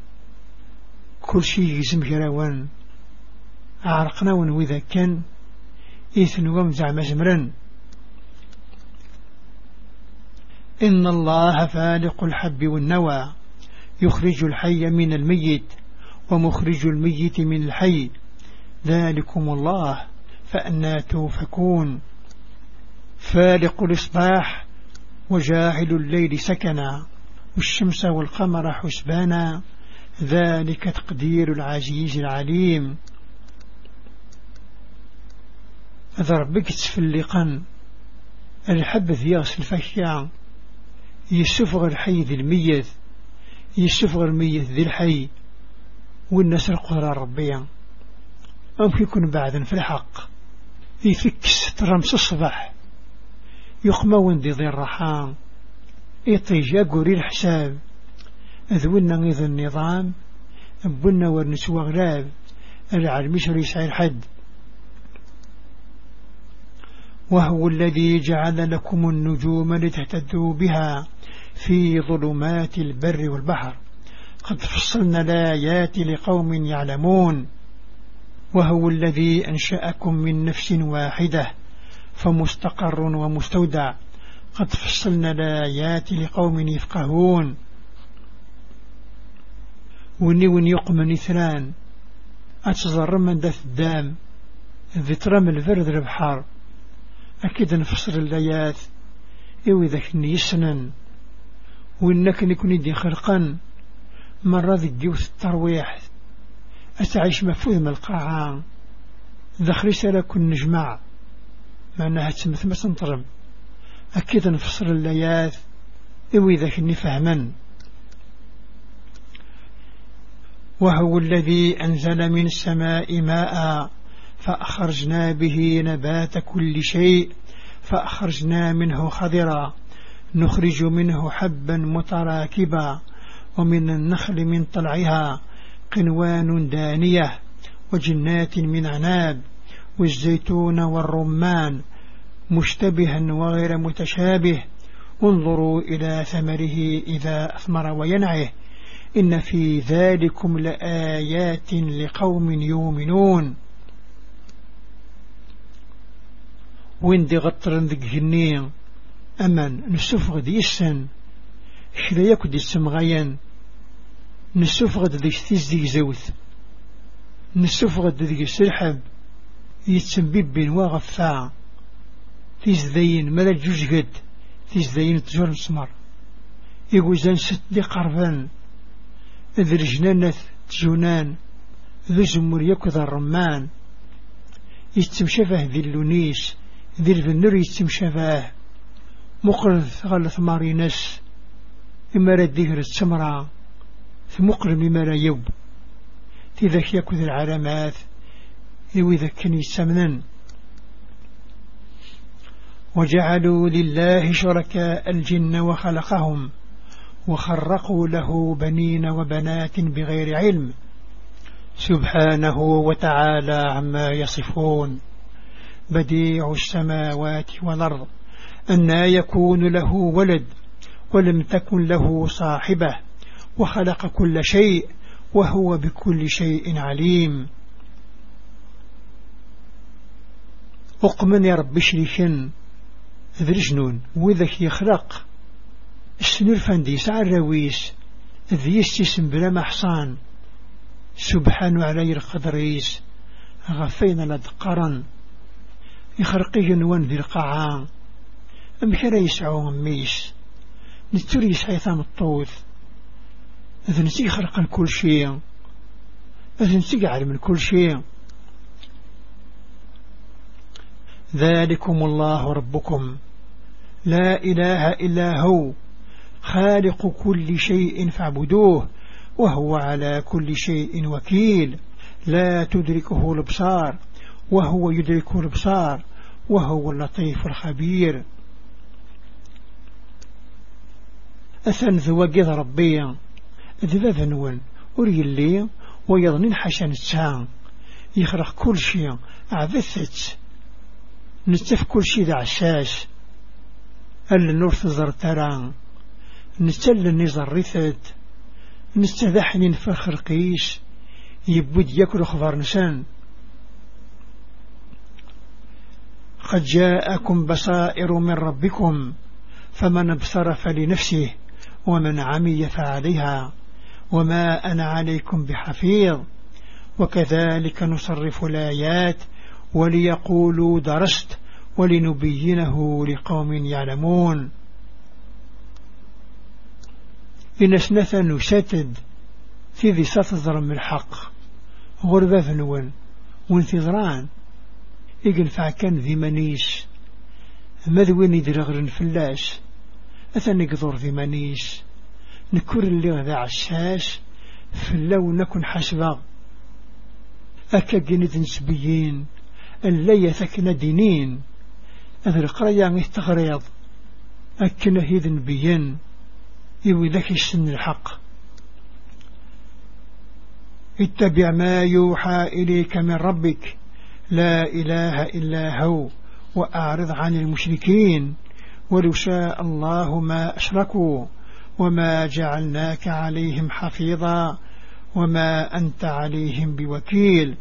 كل شيء يزم جراوان عرقنا وإذا كان إثنوام زعما زمرا إن الله فالق الحب والنوى. يخرج الحي من الميت. ومخرج الميت من الحي. ذلكم الله. فأنا توفكون. فالق الإصباح وجاعل الليل سكنا والشمس والقمر حسبانا. ذلك تقدير العزيز العليم. إذا ربك تفلقا. الحب يغسل فشيا يسفغ الحي ذي الميت. يسفغ الميت ذي الحي. والناس القرى ربيا. أم يكون بعد في الحق. يفكس ترمس الصباح. يقمى وندي ذي الرحام. يطيجا قوري الحساب. أذونا غيظ النظام. بنا ورنسوا غلاب العلم يسعي الحد. وهو الذي جعل لكم النجوم لتهتدوا بها في ظلمات البر والبحر. قد فصلنا الآيات لقوم يعلمون. وهو الذي أنشأكم من نفس واحدة فمستقر ومستودع. قد فصلنا الآيات لقوم يفقهون. وني ون يقم نثران أتزر من دث الدام ذترم البرد البحر. أكيد نفصل الليات إو إذا كني يسنن. وإنك نكون يدي خرقا مرة ذي الترويح. أتعيش مفوذ من القاعة ذخري سلك النجمع معناها تسمث ما تنطرب أكيد نفصل اللياث. إوي ذاك فهما وهو الذي أنزل من السماء ماء فأخرجنا به نبات كل شيء فأخرجنا منه خضرا. نخرج منه حبا متراكبا ومن النخل من طلعها. قنوان دانية وجنات من عناب والزيتون والرمان مشتبها وغير متشابه انظروا إلى ثمره إذا أثمر وينعه إن في ذلكم لآيات لقوم يؤمنون. وين دي غطرن ذك جنين أمن نسفغ دي السن يكو دي السمغيان نسفغ دي ستيز دي زوث نسفغ دي السلحب يتسنبيب بين واغفا تيزدين ماذا جوج قد. تيزدين تجور نسمر يقول زان ست دي قربان. ذي رجنانة تجونان. ذو زمور يكو ذا الرمان يتمشفه ذي اللونيس. ذي الفنر يتمشفه مقرض غلط مارينس. إما رد ذكر السمرة ثمقرم إما لا يوب. تذاك يكو ذي العلامات يوي ذكني سمنا وجعلوا لله شركاء الجن وخلقهم وخرقوا له بنين وبنات بغير علم. سبحانه وتعالى عما يصفون. بديع السماوات والأرض أنا يكون له ولد ولم تكن له صاحبة. وخلق كل شيء وهو بكل شيء عليم. أقمن يا رب شريكا ذي جنون وذاك يخلق السنور فاندي سعى الرويس ذي يستسم بلا محصان سبحان علي القدريس غفينا لدقرا يخرقي جنوان ذي القاعة أمكرا يسعو ميس نتوري سعيثام الطوث. إذا نسي خلق كل شيء. إذا نسي علم كل شيء. ذلكم الله ربكم لا إله إلا هو. خالق كل شيء فاعبدوه وهو على كل شيء وكيل. لا تدركه الأبصار وهو يدرك الأبصار وهو اللطيف الخبير. أثن ذوقيض ربيا ذباب نون أري اللي ويظنين حشان التسان يخرق كل شيء عبثت نتف كل شيء ذا عساس النور تزر ترى نتل النزر رثت نستذحن فخر قيس يبود يكل خبر نسان قد جاءكم بصائر من ربكم فمن ابصر فلنفسه ومن عمي فعليها وما أنا عليكم بحفيظ. وكذلك نصرف الآيات وليقولوا درست ولنبينه لقوم يعلمون. إن سنة نساتد في ذي ستظر من الحق. غربة فنون وانتظران. إقن فعكان ذي منيس ماذوين يدرغرن فلاس أثني قدور ذي منيس نكر اللي غذا عساس فلاو نكن حسبا أكا جند نسبيين اللي ثكن دينين. أذ القرية مستغريض أكنا هيد نبيين. يوي ذاك السن الحق. اتبع ما يوحى إليك من ربك. لا إله إلا هو وأعرض عن المشركين. ولو شاء الله ما أشركوا. وما جعلناك عليهم حفيظا وما أنت عليهم بوكيل.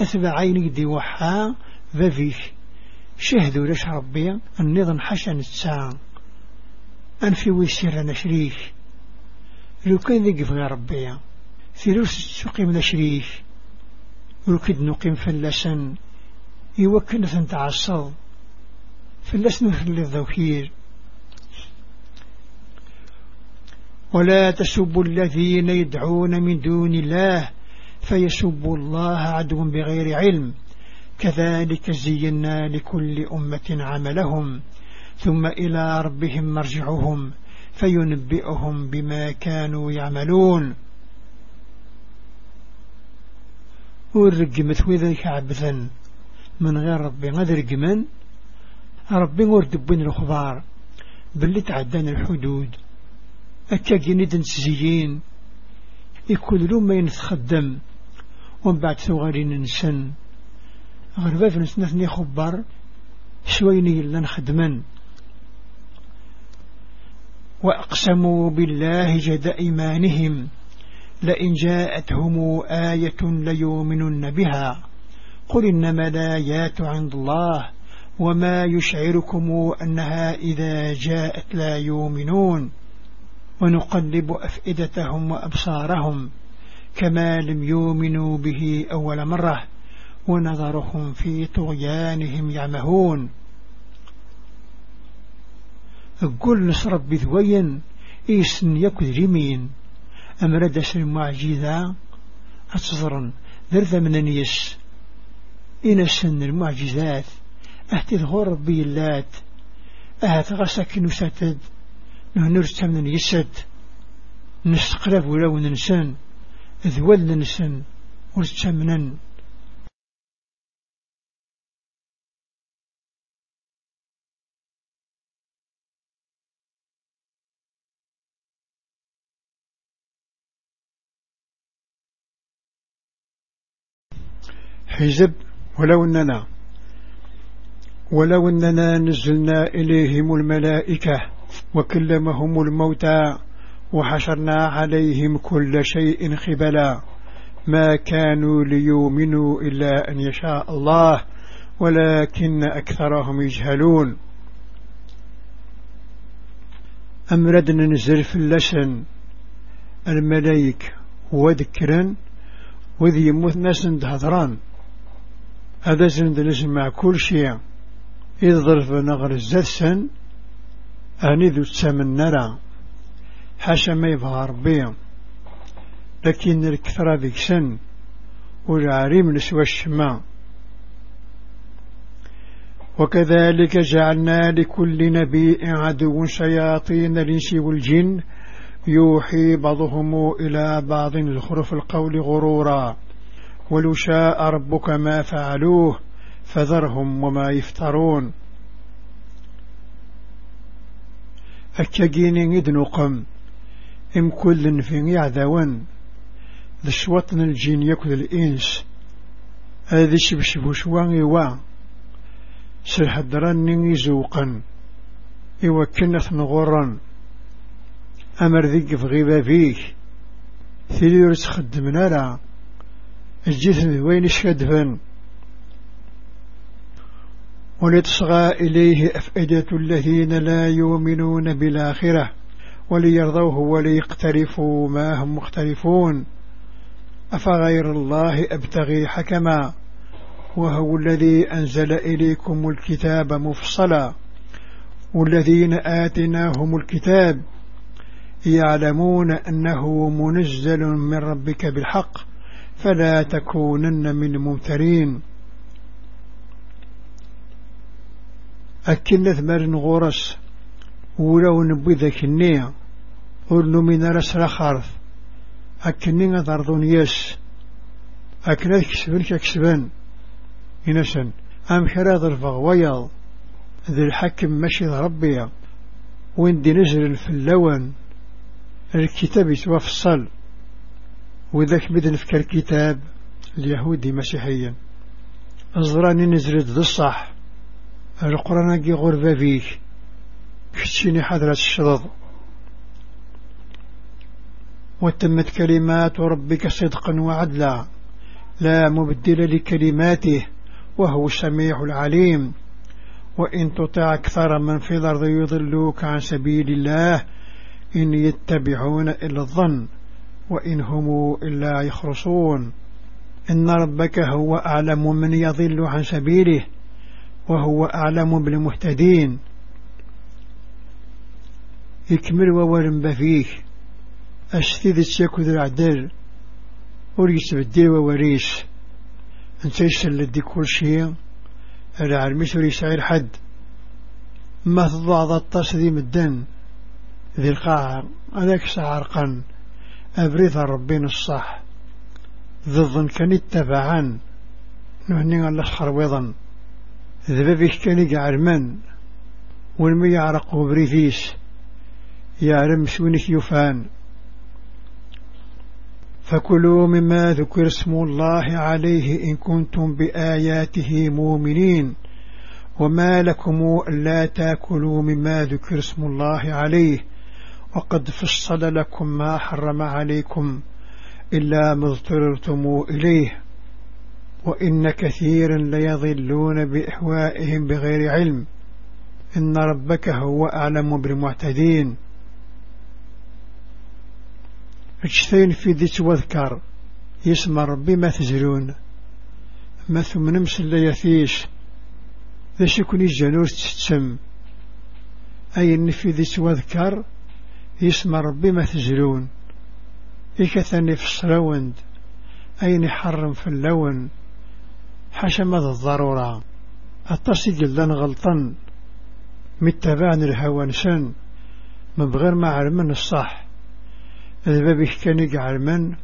أتبعين دي وحا ذفيك شهدوا لش ربي؟ النظم حسن الساعة أنفي ويسير نشريك لو كان ذي قفغي ربي. ثلوث تقيم نشريك ولكد نقيم فلسا يوكل تعصب. فلسنا في الذوكير. ولا تسبوا الذين يدعون من دون الله فيسبوا الله عدوا بغير علم. كذلك زينا لكل أمة عملهم ثم إلى ربهم مرجعهم فينبئهم بما كانوا يعملون. ورقمت وذلك عبثا. من غير ربي غير من ربي وردبين الخبار باللي تعدان الحدود. أكاكيني دنسزيين يكون لهم ما ينتخدم. ومن بعد ثغرين نسن غربا في نسنثني خبار شويني إلا نخدما وأقسموا بالله جد إيمانهم. لئن جاءتهم آية ليؤمنن بها. قل إنما الآيات عند الله. وما يشعركم أنها إذا جاءت لا يؤمنون. ونقلب أفئدتهم وأبصارهم كما لم يؤمنوا به أول مرة ونظرهم في طغيانهم يعمهون. قل نصرب بذوين إيسن يكذ جمين أمرد المعجزة أتصرا ذرذ من نيس إن سن المعجزات أهتي الغور ربي اللات. أهت غسك نساتد نهنرت من يسد نستقرب ولو ننسان ذول ننسان ورتمنن حزب ولو أننا ولو أننا نزلنا إليهم الملائكة. وكلمهم الموتى وحشرنا عليهم كل شيء خبلا ما كانوا ليؤمنوا إلا أن يشاء الله ولكن أكثرهم يجهلون. أمردنا نزل في اللسن الملايك وذكرا وذي يموت ناس هضران. هذا زند نسمع كل شيء. إذ ظرف نغر الزثسن أني ذو تسمن نرى حاشا ما يبغى ربي لكن الكثرة ذيك سن والعريم نسوى الشماء وكذلك جعلنا لكل نبي عدو شياطين الإنس والجن يوحي بعضهم إلى بعض زخرف القول غرورا ولو شاء ربك ما فعلوه فذرهم وما يفترون أكاقيني إذنقم إم كل في يعذوان ذا شوطن الجين يكل الإنس. هذا شبشب شوان إوا سلحدران يزوقا إوا كنت نغرا أمر ذيك في غيبا فيك ثلير تخدمنا لا الجثن وين الشدفن ولتصغى إليه أفئدة الذين لا يؤمنون بالآخرة وليرضوه وليقترفوا ما هم مختلفون. أفغير الله أبتغي حكما؟ وهو الذي أنزل إليكم الكتاب مفصلا. والذين آتناهم الكتاب يعلمون أنه منزل من ربك بالحق فلا تكونن من الممترين. أكن ثمر غورس ولو نبي ذاك النية ولو من رس رخارث أكني غضرضون يس أكن كسبن كسبن إنسان أم خراض الفغويض ذي الحكم مشي ربي. وين دي نزل في اللون. الكتاب يتوفصل. وذاك بدن فكر كتاب اليهودي مسيحيا. أزراني نزلت ذي الصح القرآن جي غربة فيك. كتشيني حضرة الشرط وتمت كلمات ربك صدقا وعدلا. لا مبدل لكلماته وهو السميع العليم. وإن تطع أكثر من في الأرض يضلوك عن سبيل الله إن يتبعون إلا الظن وإن هم إلا يخرصون. إن ربك هو أعلم من يضل عن سبيله وهو أعلم بالمهتدين. يكمل وولن بفيه أشتيد تيكود العدل. وريس بالدير ووريس انت يسلدي كل شيء. العلمي سوري سعير حد. ما تضعض الطاس ذي مدن. ذي القاع هذاك سعرقا أبريد ربين الصح. ضد كان اتبعا نهني الله خربيضا ذبابيك كان يعرمن والمي يعرق بريثيس يعلم سونك يفان فكلوا مما ذكر اسم الله عليه إن كنتم بآياته مؤمنين. وما لكم لا تاكلوا مما ذكر اسم الله عليه. وقد فصل لكم ما حرم عليكم إلا ما اضطررتم إليه. وإن كثيرا ليضلون بأهوائهم بغير علم. إن ربك هو أعلم بالمعتدين اجتين في ذي واذكر. يسمى ربي ما تزلون ما ثم نمس اللي يثيش. ذا شكون الجنوس تتسم. أي إن في ذي واذكر. يسمى ربي ما تزلون إكثني في الصلوند أي نحرم في اللون. حاشا ماذا الضرورة. التصي جلدان غلطا متبعن الهوى نسان من بغير ما علمن الصح. الباب كان يقعل من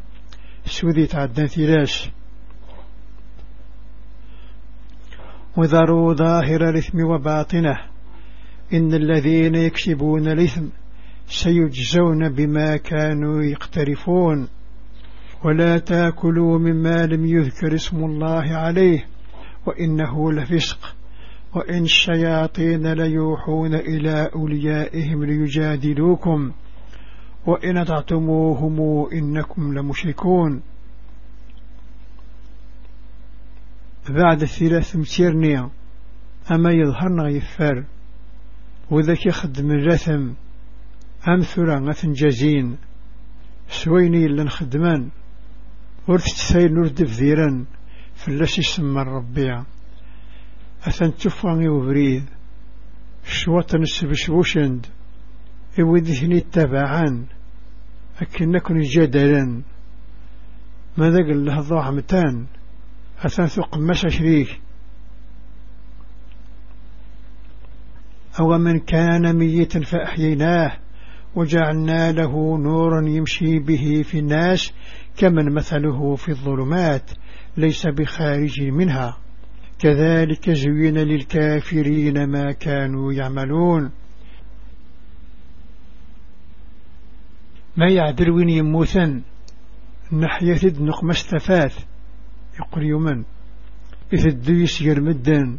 سودي تعدن ثلاث وذروا ظاهر الإثم وباطنه. إن الذين يكسبون الإثم سيجزون بما كانوا يقترفون. ولا تاكلوا مما لم يذكر اسم الله عليه وإنه لفسق. وإن الشياطين ليوحون إلى أوليائهم ليجادلوكم وإن أطعتموهم إنكم لمشركون. بعد الثلاث متيرنية أما يظهرنا يفر وذاك يخدم الرثم أمثلة غثنجازين سويني لن خدمان ورث تثيل نرد فذيرا فلاش يسمى الربيع. أثن تفاني وبريد شوات نسب شوشند. إودثني التبعان أكن نكون جدلا ماذا قال له ضوع متان؟ أثن ثق مشا شريك أو من كان ميتا فأحييناه وجعلنا له نورا يمشي به في الناس كمن مثله في الظلمات ليس بخارج منها. كذلك زين للكافرين ما كانوا يعملون. ما يعدل وين يموثن نحية دنق مستفاث يقول يومن. إذا الدويس يرمدن.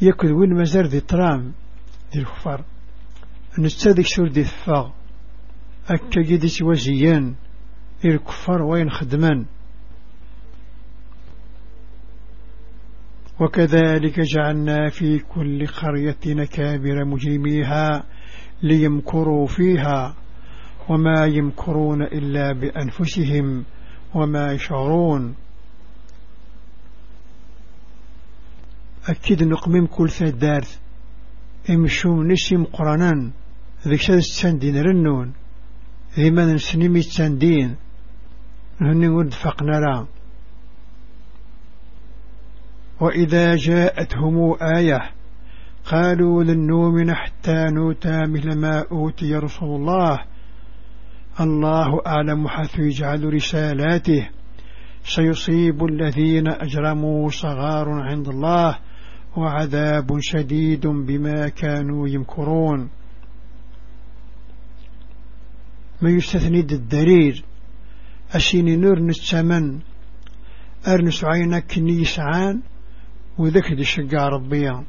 يكذ وين مزار ذي طرام ذي الكفار نستذك سور ذي الثفاغ. أكا جديس وزيان. الكفار وين خدمان. وكذلك جعلنا في كل قرية نكابر مجرميها ليمكروا فيها وما يمكرون إلا بأنفسهم وما يشعرون. أكيد نقمم كل ثدارث إمشوم نسيم قرانان. ذيك شاد السندين رنون ذي من نسنمي السندين هني ود فقنا را وإذا جاءتهم آية قالوا لن نؤمن حتى نوتى مثل ما أوتي رسول الله. الله أعلم حيث يجعل رسالاته. سيصيب الذين أجرموا صغار عند الله وعذاب شديد بما كانوا يمكرون. ما يستثني الدليل؟ أشيني نور نتسمن أرنس عينك نيسعان وذاك دي شقع ربيا.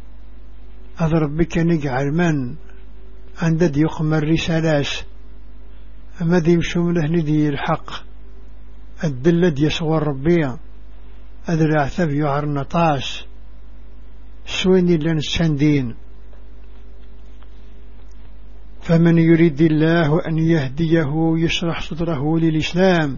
أضرب بك نقع من عند يقم الرسالات أما دي مشوم له ندي الحق الدلة دي صور ربيا. هذا العثب يعر نطاس. سويني لن السندين فمن يريد الله أن يهديه يشرح صدره للإسلام.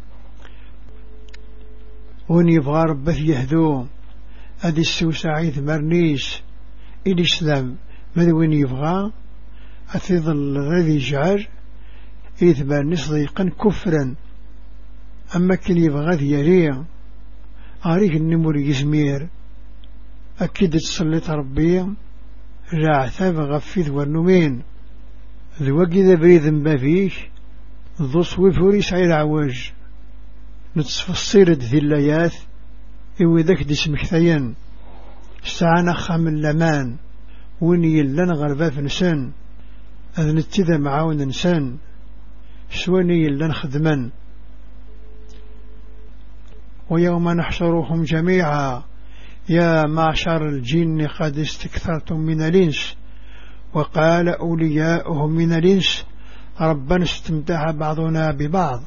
ونبغى ربث يهدو. أدي السو سعيد مرنيس. الإسلام ماذا وين يبغى؟ أتظل غذي جعر إذ نصديقا كفرا. أما كن يبغى ذي أريك النمور يزمير. أكيد تصليت ربي. راع ثاب غفيذ والنمين ذو ذا بريد ما فيك. ذو صوي فوري سعيد عواج نتصف الصيرة ذي اللياث إو ذاك دي سمكثيا سعانا خام اللمان وين يلان غرباف نسان. أذ نتذا معاون نسان سواني يلان خدمان. ويوم نحشرهم جميعا يا معشر الجن قد استكثرتم من الإنس. وقال أولياؤهم من الإنس ربنا استمتع بعضنا ببعض.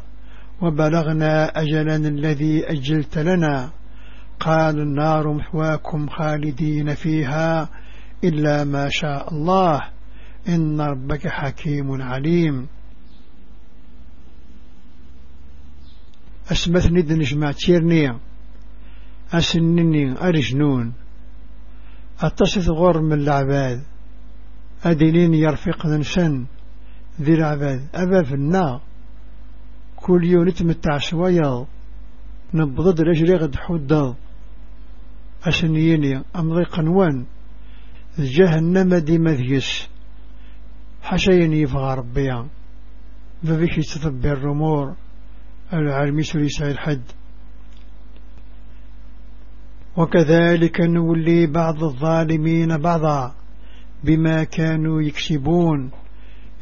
وبلغنا أجلا الذي أجلت لنا. قال النار محواكم خالدين فيها إلا ما شاء الله. إن ربك حكيم عليم. أسمثني دنجمع تيرني. أسنني أرجنون أتصث غور من العباد. أدينين يرفق نسن ذي العباد أبا في النار. كل يوم نتمتع شوية نبضد رجلي غد حدد أسنيني أمضي قنوان جهنم دي مذيس حشيني يفغى ربيا فبيك تثبي الرمور العالمي سليسا الحد وكذلك نولي بعض الظالمين بعضا بما كانوا يكسبون.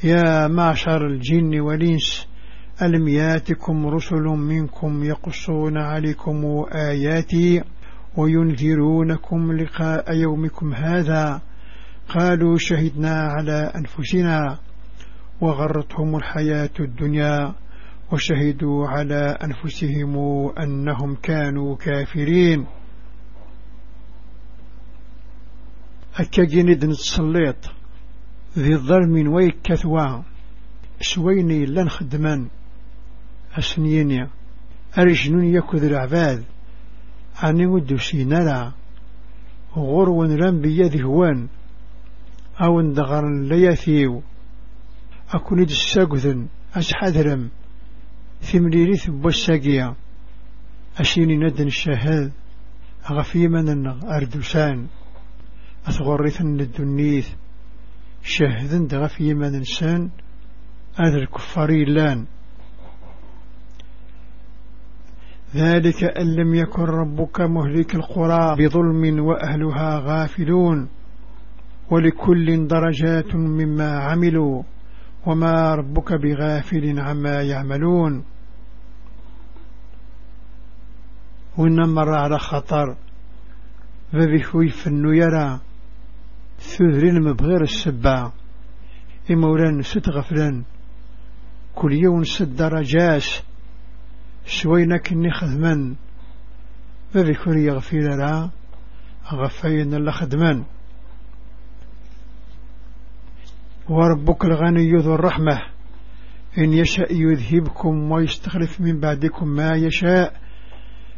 يا معشر الجن والإنس. ألم ياتكم رسل منكم يقصون عليكم آياتي وينذرونكم لقاء يومكم هذا؟ قالوا شهدنا على أنفسنا وغرتهم الحياة الدنيا وشهدوا على أنفسهم أنهم كانوا كافرين. أكاجين نتصليط ذي الظلم ويكثوا سويني لن خدمان أسنيني أرجنون يكذ العباد عني ودو سينالا غرو رم بيد هوان أو اندغر ليثيو. أكون الساقذن أسحذرم ثمريريث بوساقيا أشيني ندن الشهاد أغفيمن أردوسان. أثغرثن الدنيث شهدن دغفيمن إنسان هذا الكفاري لأن. ذلك أن لم يكن ربك مهلك القرى بظلم وأهلها غافلون ولكل درجات مما عملوا وما ربك بغافل عما يعملون. ونمر على خطر. فبخوي فنو يرى ثذرين مبغير السبع إمولان ست غفلان. كل يوم ست درجات. سوينا كني خدمان. ما بيكون يغفي لنا غفين الله خدمان. وربك الغني ذو الرحمة. إن يشاء يذهبكم ويستخلف من بعدكم ما يشاء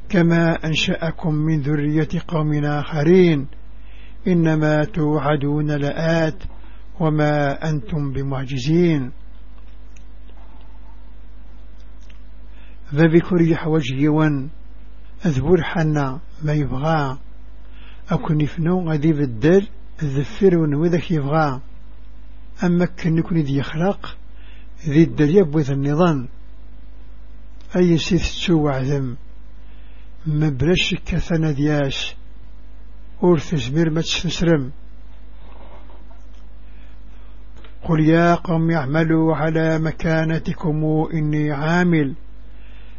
كما أنشأكم من ذرية قوم آخرين. إنما توعدون لآت وما أنتم بمعجزين. ذبكر يحوج يوان أذبور حنا ما يبغى. أكون يفنو غادي بدل الذفر ونوذك يبغى. أما كن يكون ذي يخلق ذي الدريا بوذ النظام. أي سيث تسوى عذم مبلش كثنا دياش. ور تزمير ما تستسرم قل يا قوم يعملوا على مكانتكم إني عامل.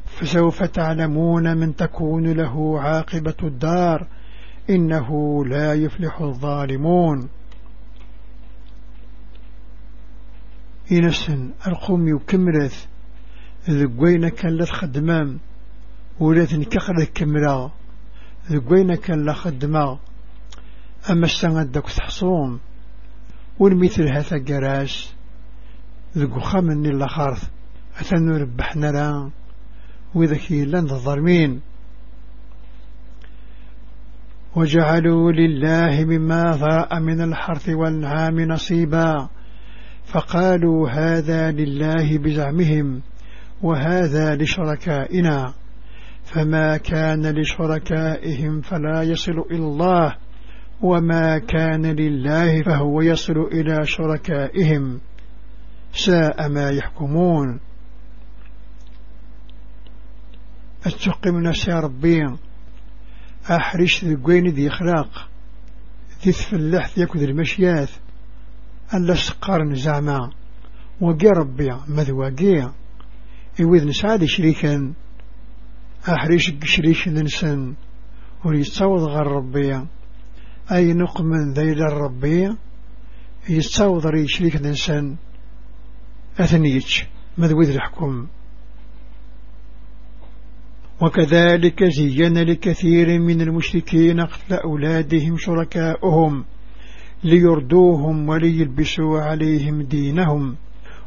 فسوف تعلمون من تكون له عاقبة الدار إنه لا يفلح الظالمون. إنسن القوم يكمرث ذقوين كان لتخدمام ولا تنكخر كمرا ذقوين كان لا خدمة. أما السنة داك تحصوم والمثل هذا جراس ذقو خامن إلا خارث أثنو ربحنا لا وإذا كي لن الظالمين وجعلوا لله مما ذاء من الحرث والنعام نصيبا فقالوا هذا لله بزعمهم وهذا لشركائنا. فما كان لشركائهم فلا يصل إلى الله وما كان لله فهو يصل إلى شركائهم. ساء ما يحكمون. أتقم ناس يا ربي. أحرش ذقين ذي إخلاق ذي تفلح ذي المشيات. ألا سقار زعما وقي ربي مذواقيا إذ نسعد شريكا. أحريش شريك ننسن ويتصاوض غير ربي. أي نقمن ذيل الربي يتصاوض ري شريك ننسن أثنيتش. مذوذ الحكم؟ وكذلك زين لكثير من المشركين قتل أولادهم شركاؤهم ليردوهم وليلبسوا عليهم دينهم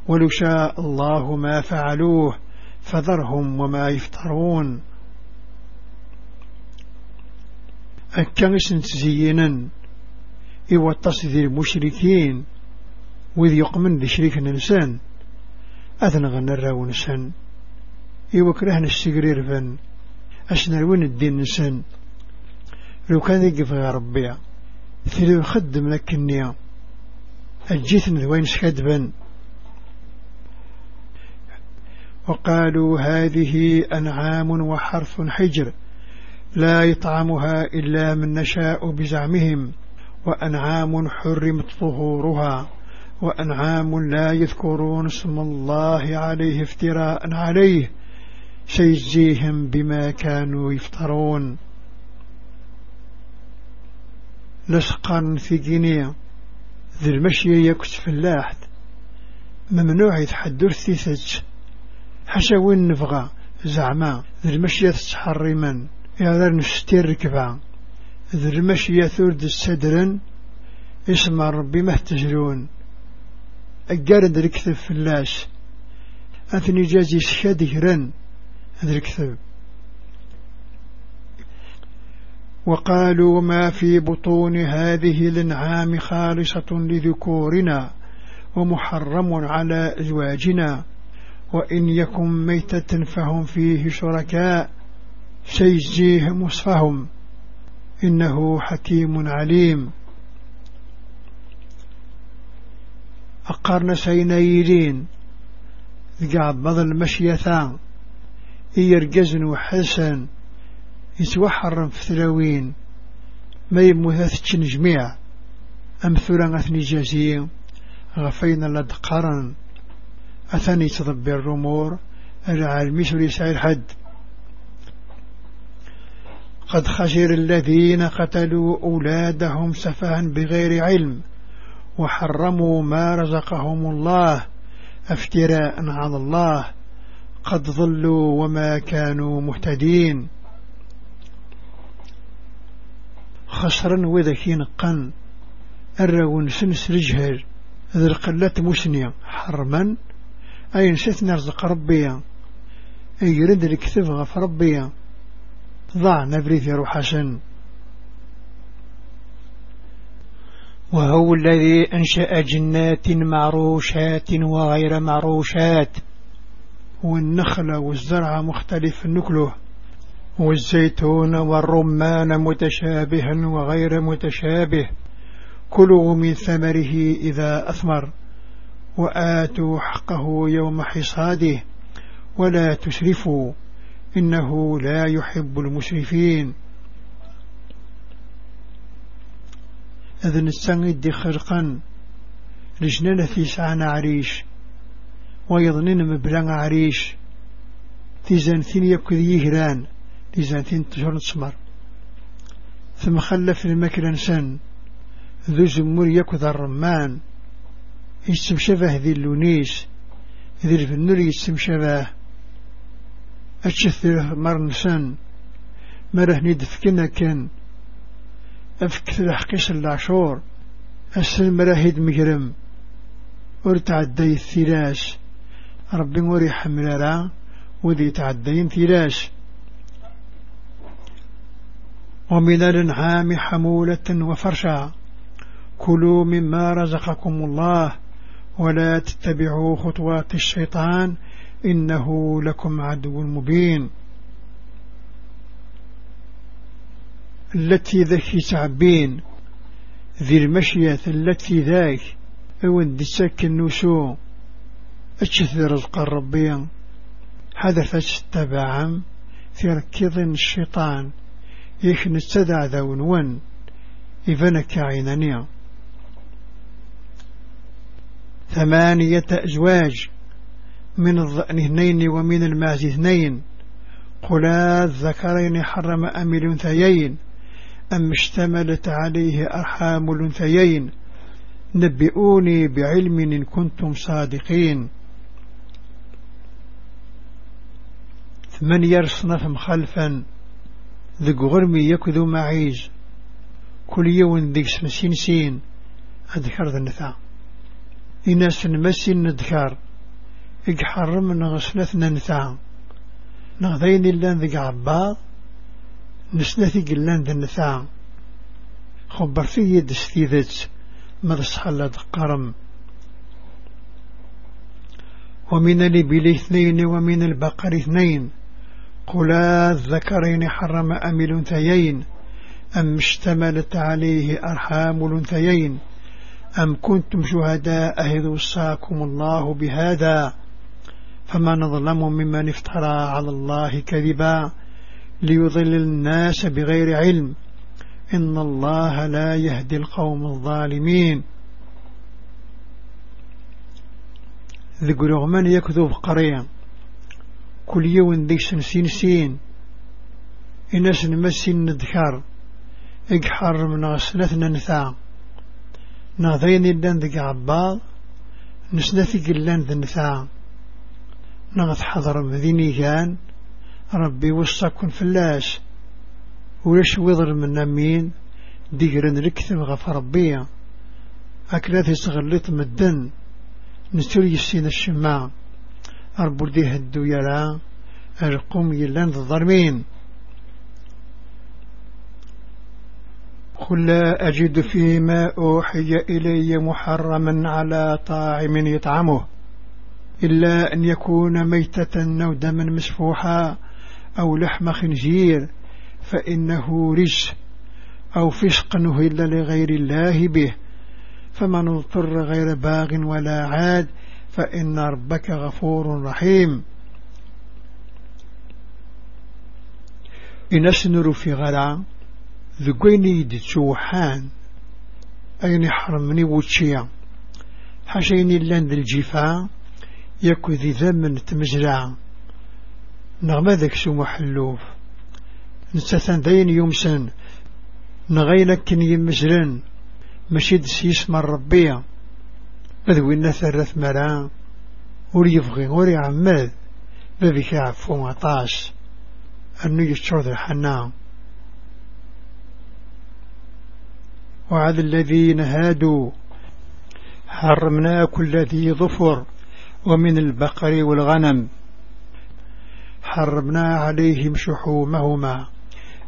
ولو شاء الله ما فعلوه فذرهم وما يفترون. أكنس تزينا إيوا تصدي المشركين وإذ يقمن لشريك الإنسان أذن غنر نسان إيوا كرهن السجرير فن. أسنروين الدين نسان لو كان يقف ربي. ثلو خدم لك النية الجيثن وين سكدبا وقالوا هذه أنعام وحرف حجر. لا يطعمها إلا من نشاء بزعمهم. وأنعام حرمت ظهورها وأنعام لا يذكرون اسم الله عليه افتراء عليه. سيجزيهم بما كانوا يفترون. لسقا في جينيا ذي المشي يكس فلاحت ممنوع يتحدث ثيثج حشا وين نفغى. زعما. ذي المشي تتحرما يا ذا نستير ركبا. ذي المشي ثورد السدرن. اسم ربي مهتجرون أقارد ركثب فلاش أثني جازي شادهرا هذا الكثب وقالوا ما في بطون هذه الإنعام خالصة لذكورنا ومحرم على أزواجنا. وإن يكن ميتة فهم فيه شركاء سيجزيهم وصفهم إنه حكيم عليم. أقرن سينيلين ذقع بعض المشيثان إيرجزن وحسن يتوحر في ثلاوين ما يموثات تنجميع أمثولا أثني جازي غفين لد قرن أثني تضبر الأمور العالمي سوري حد قد خسر الذين قتلوا أولادهم سفها بغير علم وحرموا ما رزقهم الله افتراء على الله. قد ضلوا وما كانوا مهتدين. خسرا وذكي نقن الرون سنس رجهر ذي القلة مسنية حرما أي نسيت نرزق ربيا؟ أي يرد الكتب غف ربيا؟ ضع نبريث يروح حسن وهو الذي أنشأ جنات معروشات وغير معروشات. والنخل والزرع مختلف نكله والزيتون والرمان متشابها وغير متشابه. كلوا من ثمره إذا أثمر وآتوا حقه يوم حصاده. ولا تسرفوا إنه لا يحب المسرفين إذن السنغد خرقا لجنة في سعنا عريش. ويظنين مبلغ عريش. تيزان ثين يكذ يهران. تيزان ثين تشهر تسمر ثم خلف المكر سن ذو زمور يكذ الرمان. يستمشبه ذي اللونيس. ذي الفنور يستمشبه. أتشثر مرنسان مرهني دفكنا كان. أفكت الحقيس العشور أسل مراهيد مجرم. ورتعدي الثلاث ربي وري حملارا وذي تعدين ثلاث ومن الإنعام حمولة وفرشا. كلوا مما رزقكم الله ولا تتبعوا خطوات الشيطان إنه لكم عدو مبين. التي ذكي تعبين ذي المشية التي ذاك. اون دسك النسو اتشث رزق الربي حدثت تبعا في ركض الشيطان. يخن السدع ذون ون إذنك عينانيا ثمانية أزواج. من الضأن اثنين ومن المعز اثنين. قلا الذكرين حرم أم الأنثيين. أم اشتملت عليه أرحام الأنثيين. نبئوني بعلم إن كنتم صادقين. من يرصنف خلفا ذق غرمي يكذو معيز كل يوم ذق سمسين سين أذكر ذا النثاء إناس نمسين نذكر إقحرم نغسلت ننثاء نغذين اللان ذق عباض نسنثي قلان ذا النثاء خبر في يد ستيذت مدس حلد قرم ومن الإبل اثنين ومن البقر اثنين. قلا الذكرين حرم أم الأنثيين؟ أم اشتملت عليه أرحام الأنثيين؟ أم كنتم شهداء إذ وصاكم الله بهذا؟ فما نظلم ممن افترى على الله كذبا ليضل الناس بغير علم. إن الله لا يهدي القوم الظالمين. ذكره من يكذب قريا كل يوم ذي سنسين سين. إناس نمسين ندكار إقحر من غسلتنا نثا. ناظرين اللان ذي عباد نسنثي قلان ذي نثا. نغث حضر مذيني كان. ربي وصاكم فلاش ولاش وضر من نمين ديقرن ركثم غف ربيا أكلات يستغلط مدن. نستوري السين الشماع أربو دي هدو يلا القوم يلان الظرمين قل لا أجد فيما أوحي إلي محرما على طاعم يطعمه إلا أن يكون ميتة أو دما مسفوحا أو لحم خنزير فإنه رجس أو فسق نهل لغير الله به فمن اضطر غير باغ ولا عاد فإن ربك غفور رحيم. إن أسنر في غلا ذقيني دتوحان أين حرمني وتشيا. حشيني اللان ذي الجفا يكو ذي ذمن تمزرع نغم ذاك سو محلوف نتثان دين يومسن نغينك كن يمزرن مشيد سيس من ربيا أذوينا ثلاث مرا ولي يبغي ولي عماد بذيك عفو عطاش أنه يشعر الحنان وعلى الذين هادوا حرمنا كل ذي ظفر ومن البقر والغنم حرمنا عليهم شحومهما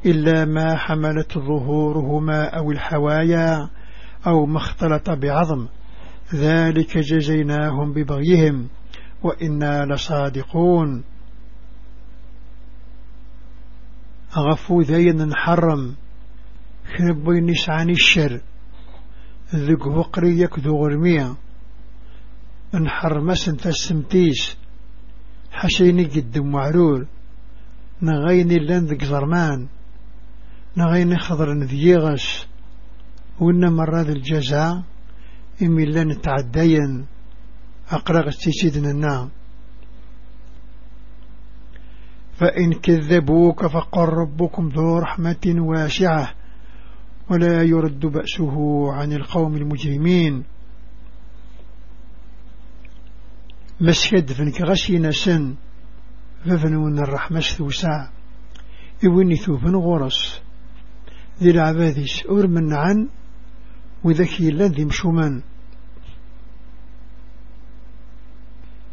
إلا ما حملت ظهورهما أو الحوايا أو ما اختلط بعظم ذلك جزيناهم ببغيهم وإنا لصادقون. أغفو ذين حرم خنبوي نسعان الشر ذق وقري يكذو غرمية انحرمس تسمتيس حشيني قدم معرور نغيني لن ذق زرمان نغيني خضر نذيغش وإن مراد الجزاء إمي لن تعدين أقرغ سيدنا النام. فإن كذبوك فقل ربكم ذو رحمة واسعة ولا يرد بأسه عن القوم المجرمين. مسجد فنك غشينا سن ففنون الرحمة ثوسع إوني ثوبن غرس. ذي العباديس أرمن عن وذكي الذي مشومان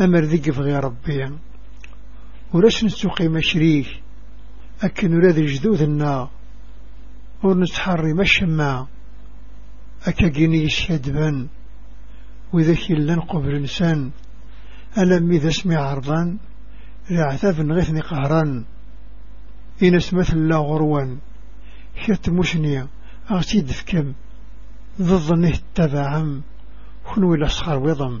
أمر ذقف غير ربي. ولش نسوقي مشريك أكن نراد جدود النا. ونتحري مشما. أكا جيني الشدبان وذاك لن قبر إنسان ألم إذا اسمي عرضان. لعثاف غثني قهران. إن اسمث الله غروان. شت مشنية أغتيد فكم ضد التبعم خنو الأسخر وضم.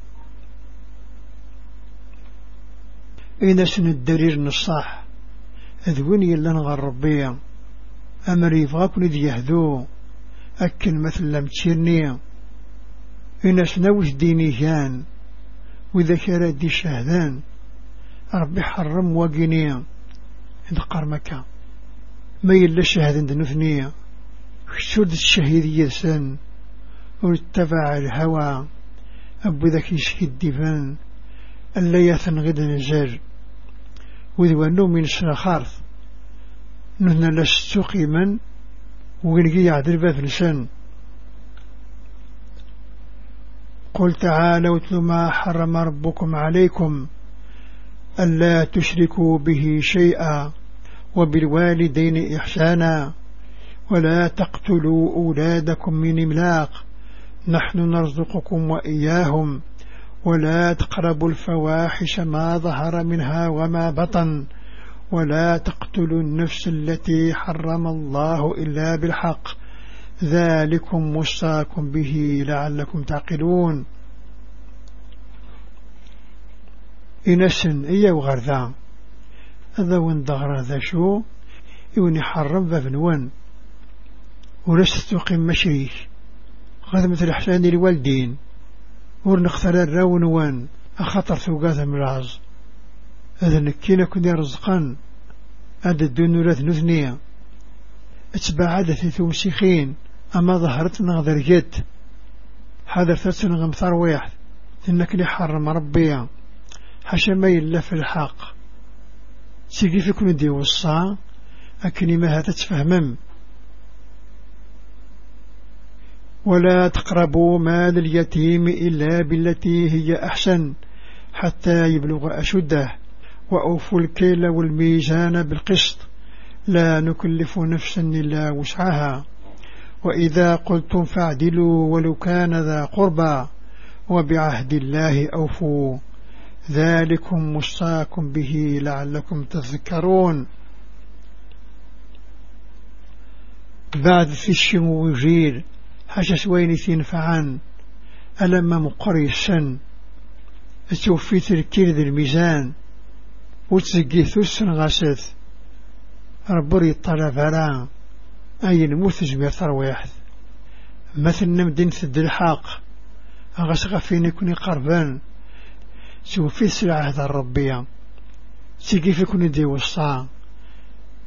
إن سن الدرير نصاح. أذوني إلا نغر ربيا أمر يفغاكني ذي يهدو. أكن مثل لم تشيرني. إن سنوش ديني جان وإذا كان دي شهدان. ربي حرم وقنيا عند قرمكا ما يلا شهد عند نثنية شود الشهيد يسن. واتبع الهوى. أبو ذاك يشهد ديفان. ألا يثن غد نزار وذو من سنخارث نهنا لستوقي من ونجي يعدل بث لسان قل تعالوا اتل ما حرم ربكم عليكم ألا تشركوا به شيئا وبالوالدين إحسانا ولا تقتلوا أولادكم من إملاق. نحن نرزقكم وإياهم ولا تقربوا الفواحش ما ظهر منها وما بطن ولا تقتلوا النفس التي حرم الله إلا بالحق. ذلكم وصاكم به لعلكم تعقلون. إنسن إيا وغرذا. هذا وين ضغر هذا شو؟ يوني حرم بابنوان ولست تقيم مشريك. خدمة الإحسان للوالدين ورنختار الراون وان أخطر ثوقات من العز هذا نكينا كنا رزقان هذا الدون ولاث اتبع عادة ثومسيخين أما ظهرت نغذر جد حذر ثلاثة غمثار واحد إنك حرم ربيا حشا ما يلا في الحق. سيقي في كل دي وصا أكني ما هذا ولا تقربوا مال اليتيم إلا بالتي هي أحسن حتى يبلغ أشده. وأوفوا الكيل والميزان بالقسط. لا نكلف نفسا إلا وسعها. وإذا قلتم فاعدلوا ولو كان ذا قربى وبعهد الله أوفوا. ذلكم مصاكم به لعلكم تذكرون. بعد في الشمو سويني تنفعان ألما مقريسا توفي تركير ذي الميزان. وتزقي ثلث غاسث ربري الطلب على أي نموت جميع ترويح مثل نمدين ثد الحاق. أغسغ فيني كوني قربان. توفي سلعة هذا الربية تيجي في كوني دي وصا.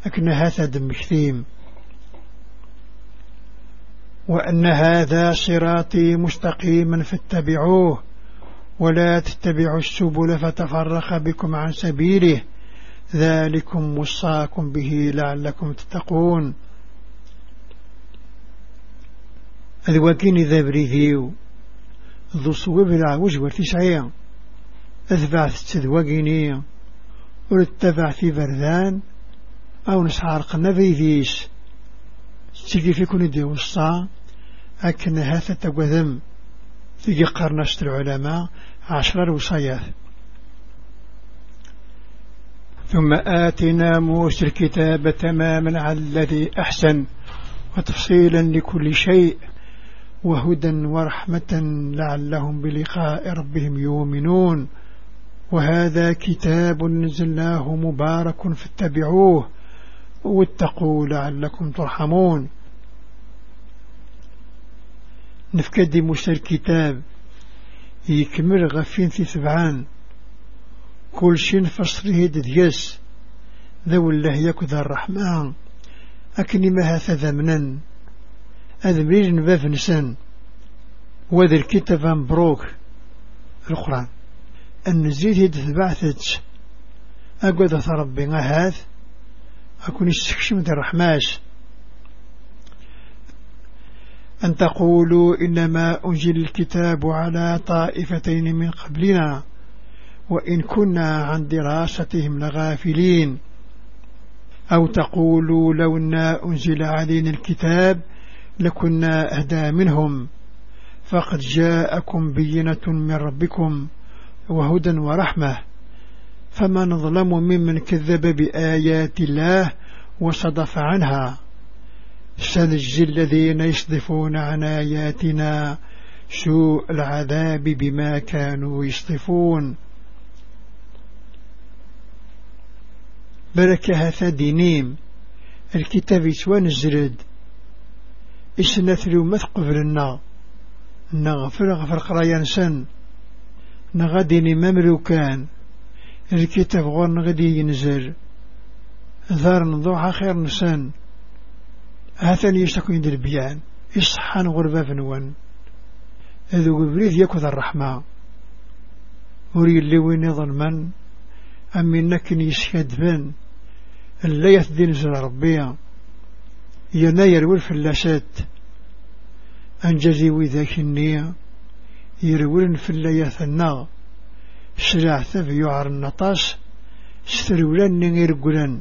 أكنا هذا دم كثيم وأن هذا صراطي مستقيما فاتبعوه ولا تتبعوا السبل فتفرق بكم عن سبيله. ذلكم وصاكم به لعلكم تتقون. أذواكين إذا بريثيو ذو صوب العوج والتسعية أذبعت تذواكيني ونتبع في بردان. أو ذيس تيجي في كون دي وصا أكن هذا تقوذم تيجي قرنشت العلماء عشر الوصايات. ثم آتنا موسى الكتاب تماما على الذي أحسن وتفصيلا لكل شيء وهدى ورحمة لعلهم بلقاء ربهم يؤمنون. وهذا كتاب نزلناه مبارك فاتبعوه. واتقوا لعلكم ترحمون. نفكد موسى الكتاب. يكمل غفين في ثبعان كل شيء فصله ديس ذو الله يكذا الرحمن. أكني ما هذا ذمنا. أذمرير نباف وذا الكتاب مبروك القرآن. النزيد هيد ثبعثت أقود ربي هذا. أكون استكشم الرحماش أن تقولوا إنما أنزل الكتاب على طائفتين من قبلنا وإن كنا عن دراستهم لغافلين. أو تقولوا لو أن أنزل علينا الكتاب لكنا أهدى منهم. فقد جاءكم بينة من ربكم وهدى ورحمة. فمن ظلم ممن كذب بآيات الله وصدف عنها. سنجزي الذين يصدفون عن آياتنا سوء العذاب بما كانوا يصدفون. بركة هذا دينيم. الكتاب يتوان الزرد إسنثلو مثقف لنا نغفر غفر قرايا سن نغديني مملوكان. الكتاب غور نغدي ينزل ذار نضوح خير نسان. هاتني يشتكو يد البيان يصحان غربا فنوان. اذو قبريد يكوذ الرحمة. وري اللي وين ظلمان أمي نكن يشهد بان لا يثدين زر ربيا يناير والفلاشات أنجزي وذاك النية. يرولن في اللياث النار سلع ثفي يعر النطاس سترولن يرقلن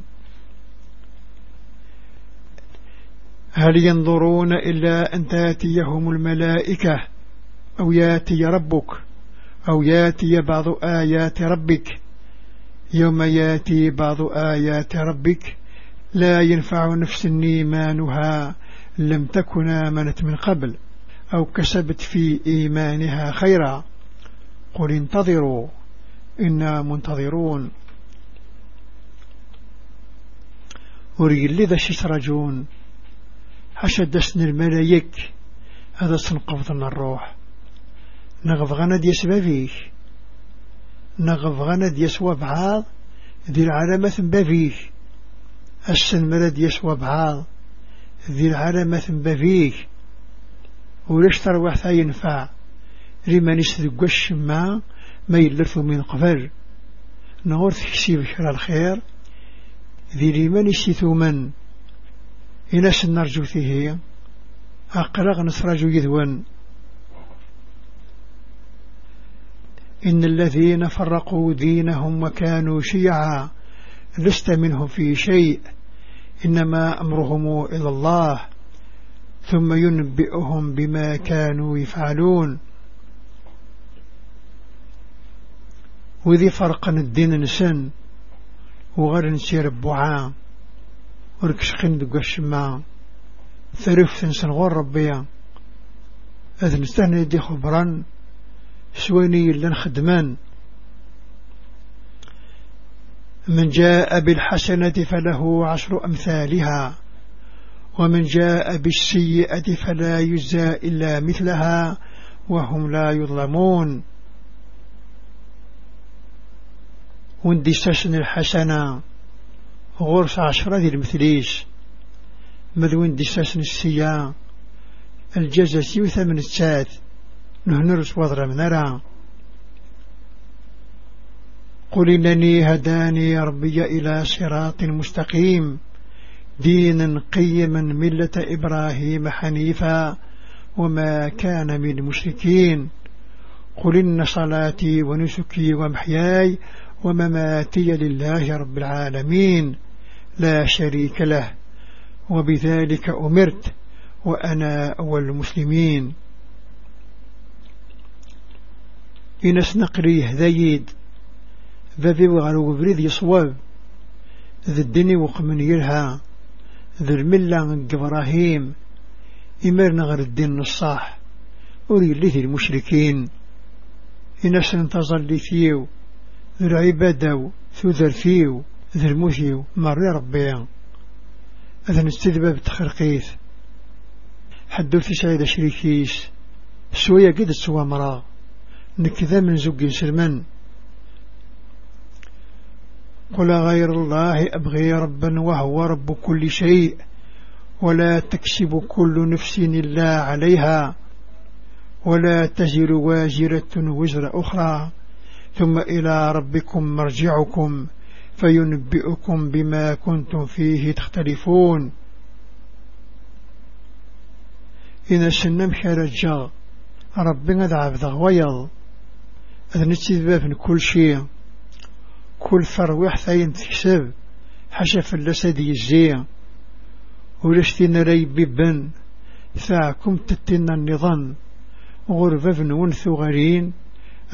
هل ينظرون إلا أن تأتيهم الملائكة أو يأتي ربك أو يأتي بعض آيات ربك؟ يوم يأتي بعض آيات ربك لا ينفع نفس إيمانها لم تكن آمنت من قبل أو كسبت في إيمانها خيرا. قل انتظروا. إنا منتظرون. ورجل ذا شترجون حشد سن الملايك. هذا سنقفضنا الروح. نغف غند يسبى فيك نغف غند يسوى بعض ذي العلامة بفيك السن مرد يسوى بعض ذي العلامة بفيك وليش تروح ينفع لمن يسدق الشماء؟ ما يلرث من قبل نغور تكسيب شر الخير. ذي لمن يسيثومن إناس نرجو فيه؟ أقرغ نسرج يذون. إن الذين فرقوا دينهم وكانوا شيعا لست منهم في شيء. إنما أمرهم إلى الله. ثم ينبئهم بما كانوا يفعلون. وذي فرقا الدين نسن وغير نسير بوعا وركش قندق الشماء ثرف تنسن غور ربيا أذن نستهنى يدي خبرا سويني لن خدمان من جاء بالحسنة فله عشر أمثالها ومن جاء بالسيئة فلا يجزى إلا مثلها وهم لا يظلمون. وندي سسن الحسنة غرس عشرة ذي المثليش. مذوين دي سسن السيا الجزة وثمن السات نهنرس وضر منرا قل إنني هداني ربي إلى صراط مستقيم. دينا قيما ملة إبراهيم حنيفا وما كان من المشركين. قل إن صلاتي ونسكي ومحياي ومماتي لله رب العالمين لا شريك له. وبذلك أمرت وأنا أول المسلمين. إنس نقريه ذيد ذي وغلو بريد يصواب ذي الدني وقمن يرها ذي الملة إبراهيم إمر نغر الدين الصاح أري ذي المشركين. إنس انتظر فيو ذي العبادة ذو فيو ذي المثيو مري ربيا هذا نستذبى بتخرقيث حدو في سعيد شريكيس. سوية قد سوى مرا. نكذا من زق سلمان. قل غير الله أبغي ربا وهو رب كل شيء. ولا تكسب كل نفس إلا عليها. ولا تزر واجرة وزر أخرى. ثم إلى ربكم مرجعكم فينبئكم بما كنتم فيه تختلفون. إذا سنم حرجا ربنا دعب ضغويض إذا نتذباب كل شيء. كل فروح ثين تكسب. حشف اللسد يزيع ولشتين ري ببن. ثاكم تتنا النظام. غرفة ونثو غرين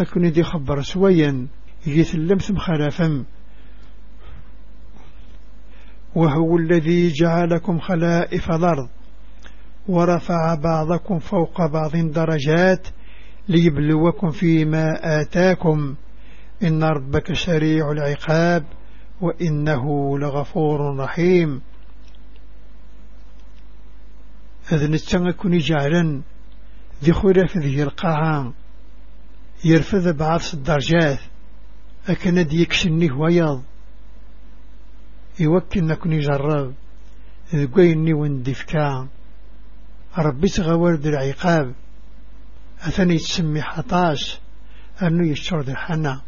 أكون دي خبر سويا يجيث اللمث مخالفم وهو الذي جعلكم خلائف الأرض ورفع بعضكم فوق بعض درجات ليبلوكم فيما آتاكم. إن ربك سريع العقاب وإنه لغفور رحيم. هذا نتنكن جعلا ذي خلاف ذي القاعة. يرفض بعض الدرجات أكند يكشني ويض يوكل نكون يجرب ذقيني وندفكا ربي تغورد العقاب. أثني تسمي حطاس أنه يشترد الحنا.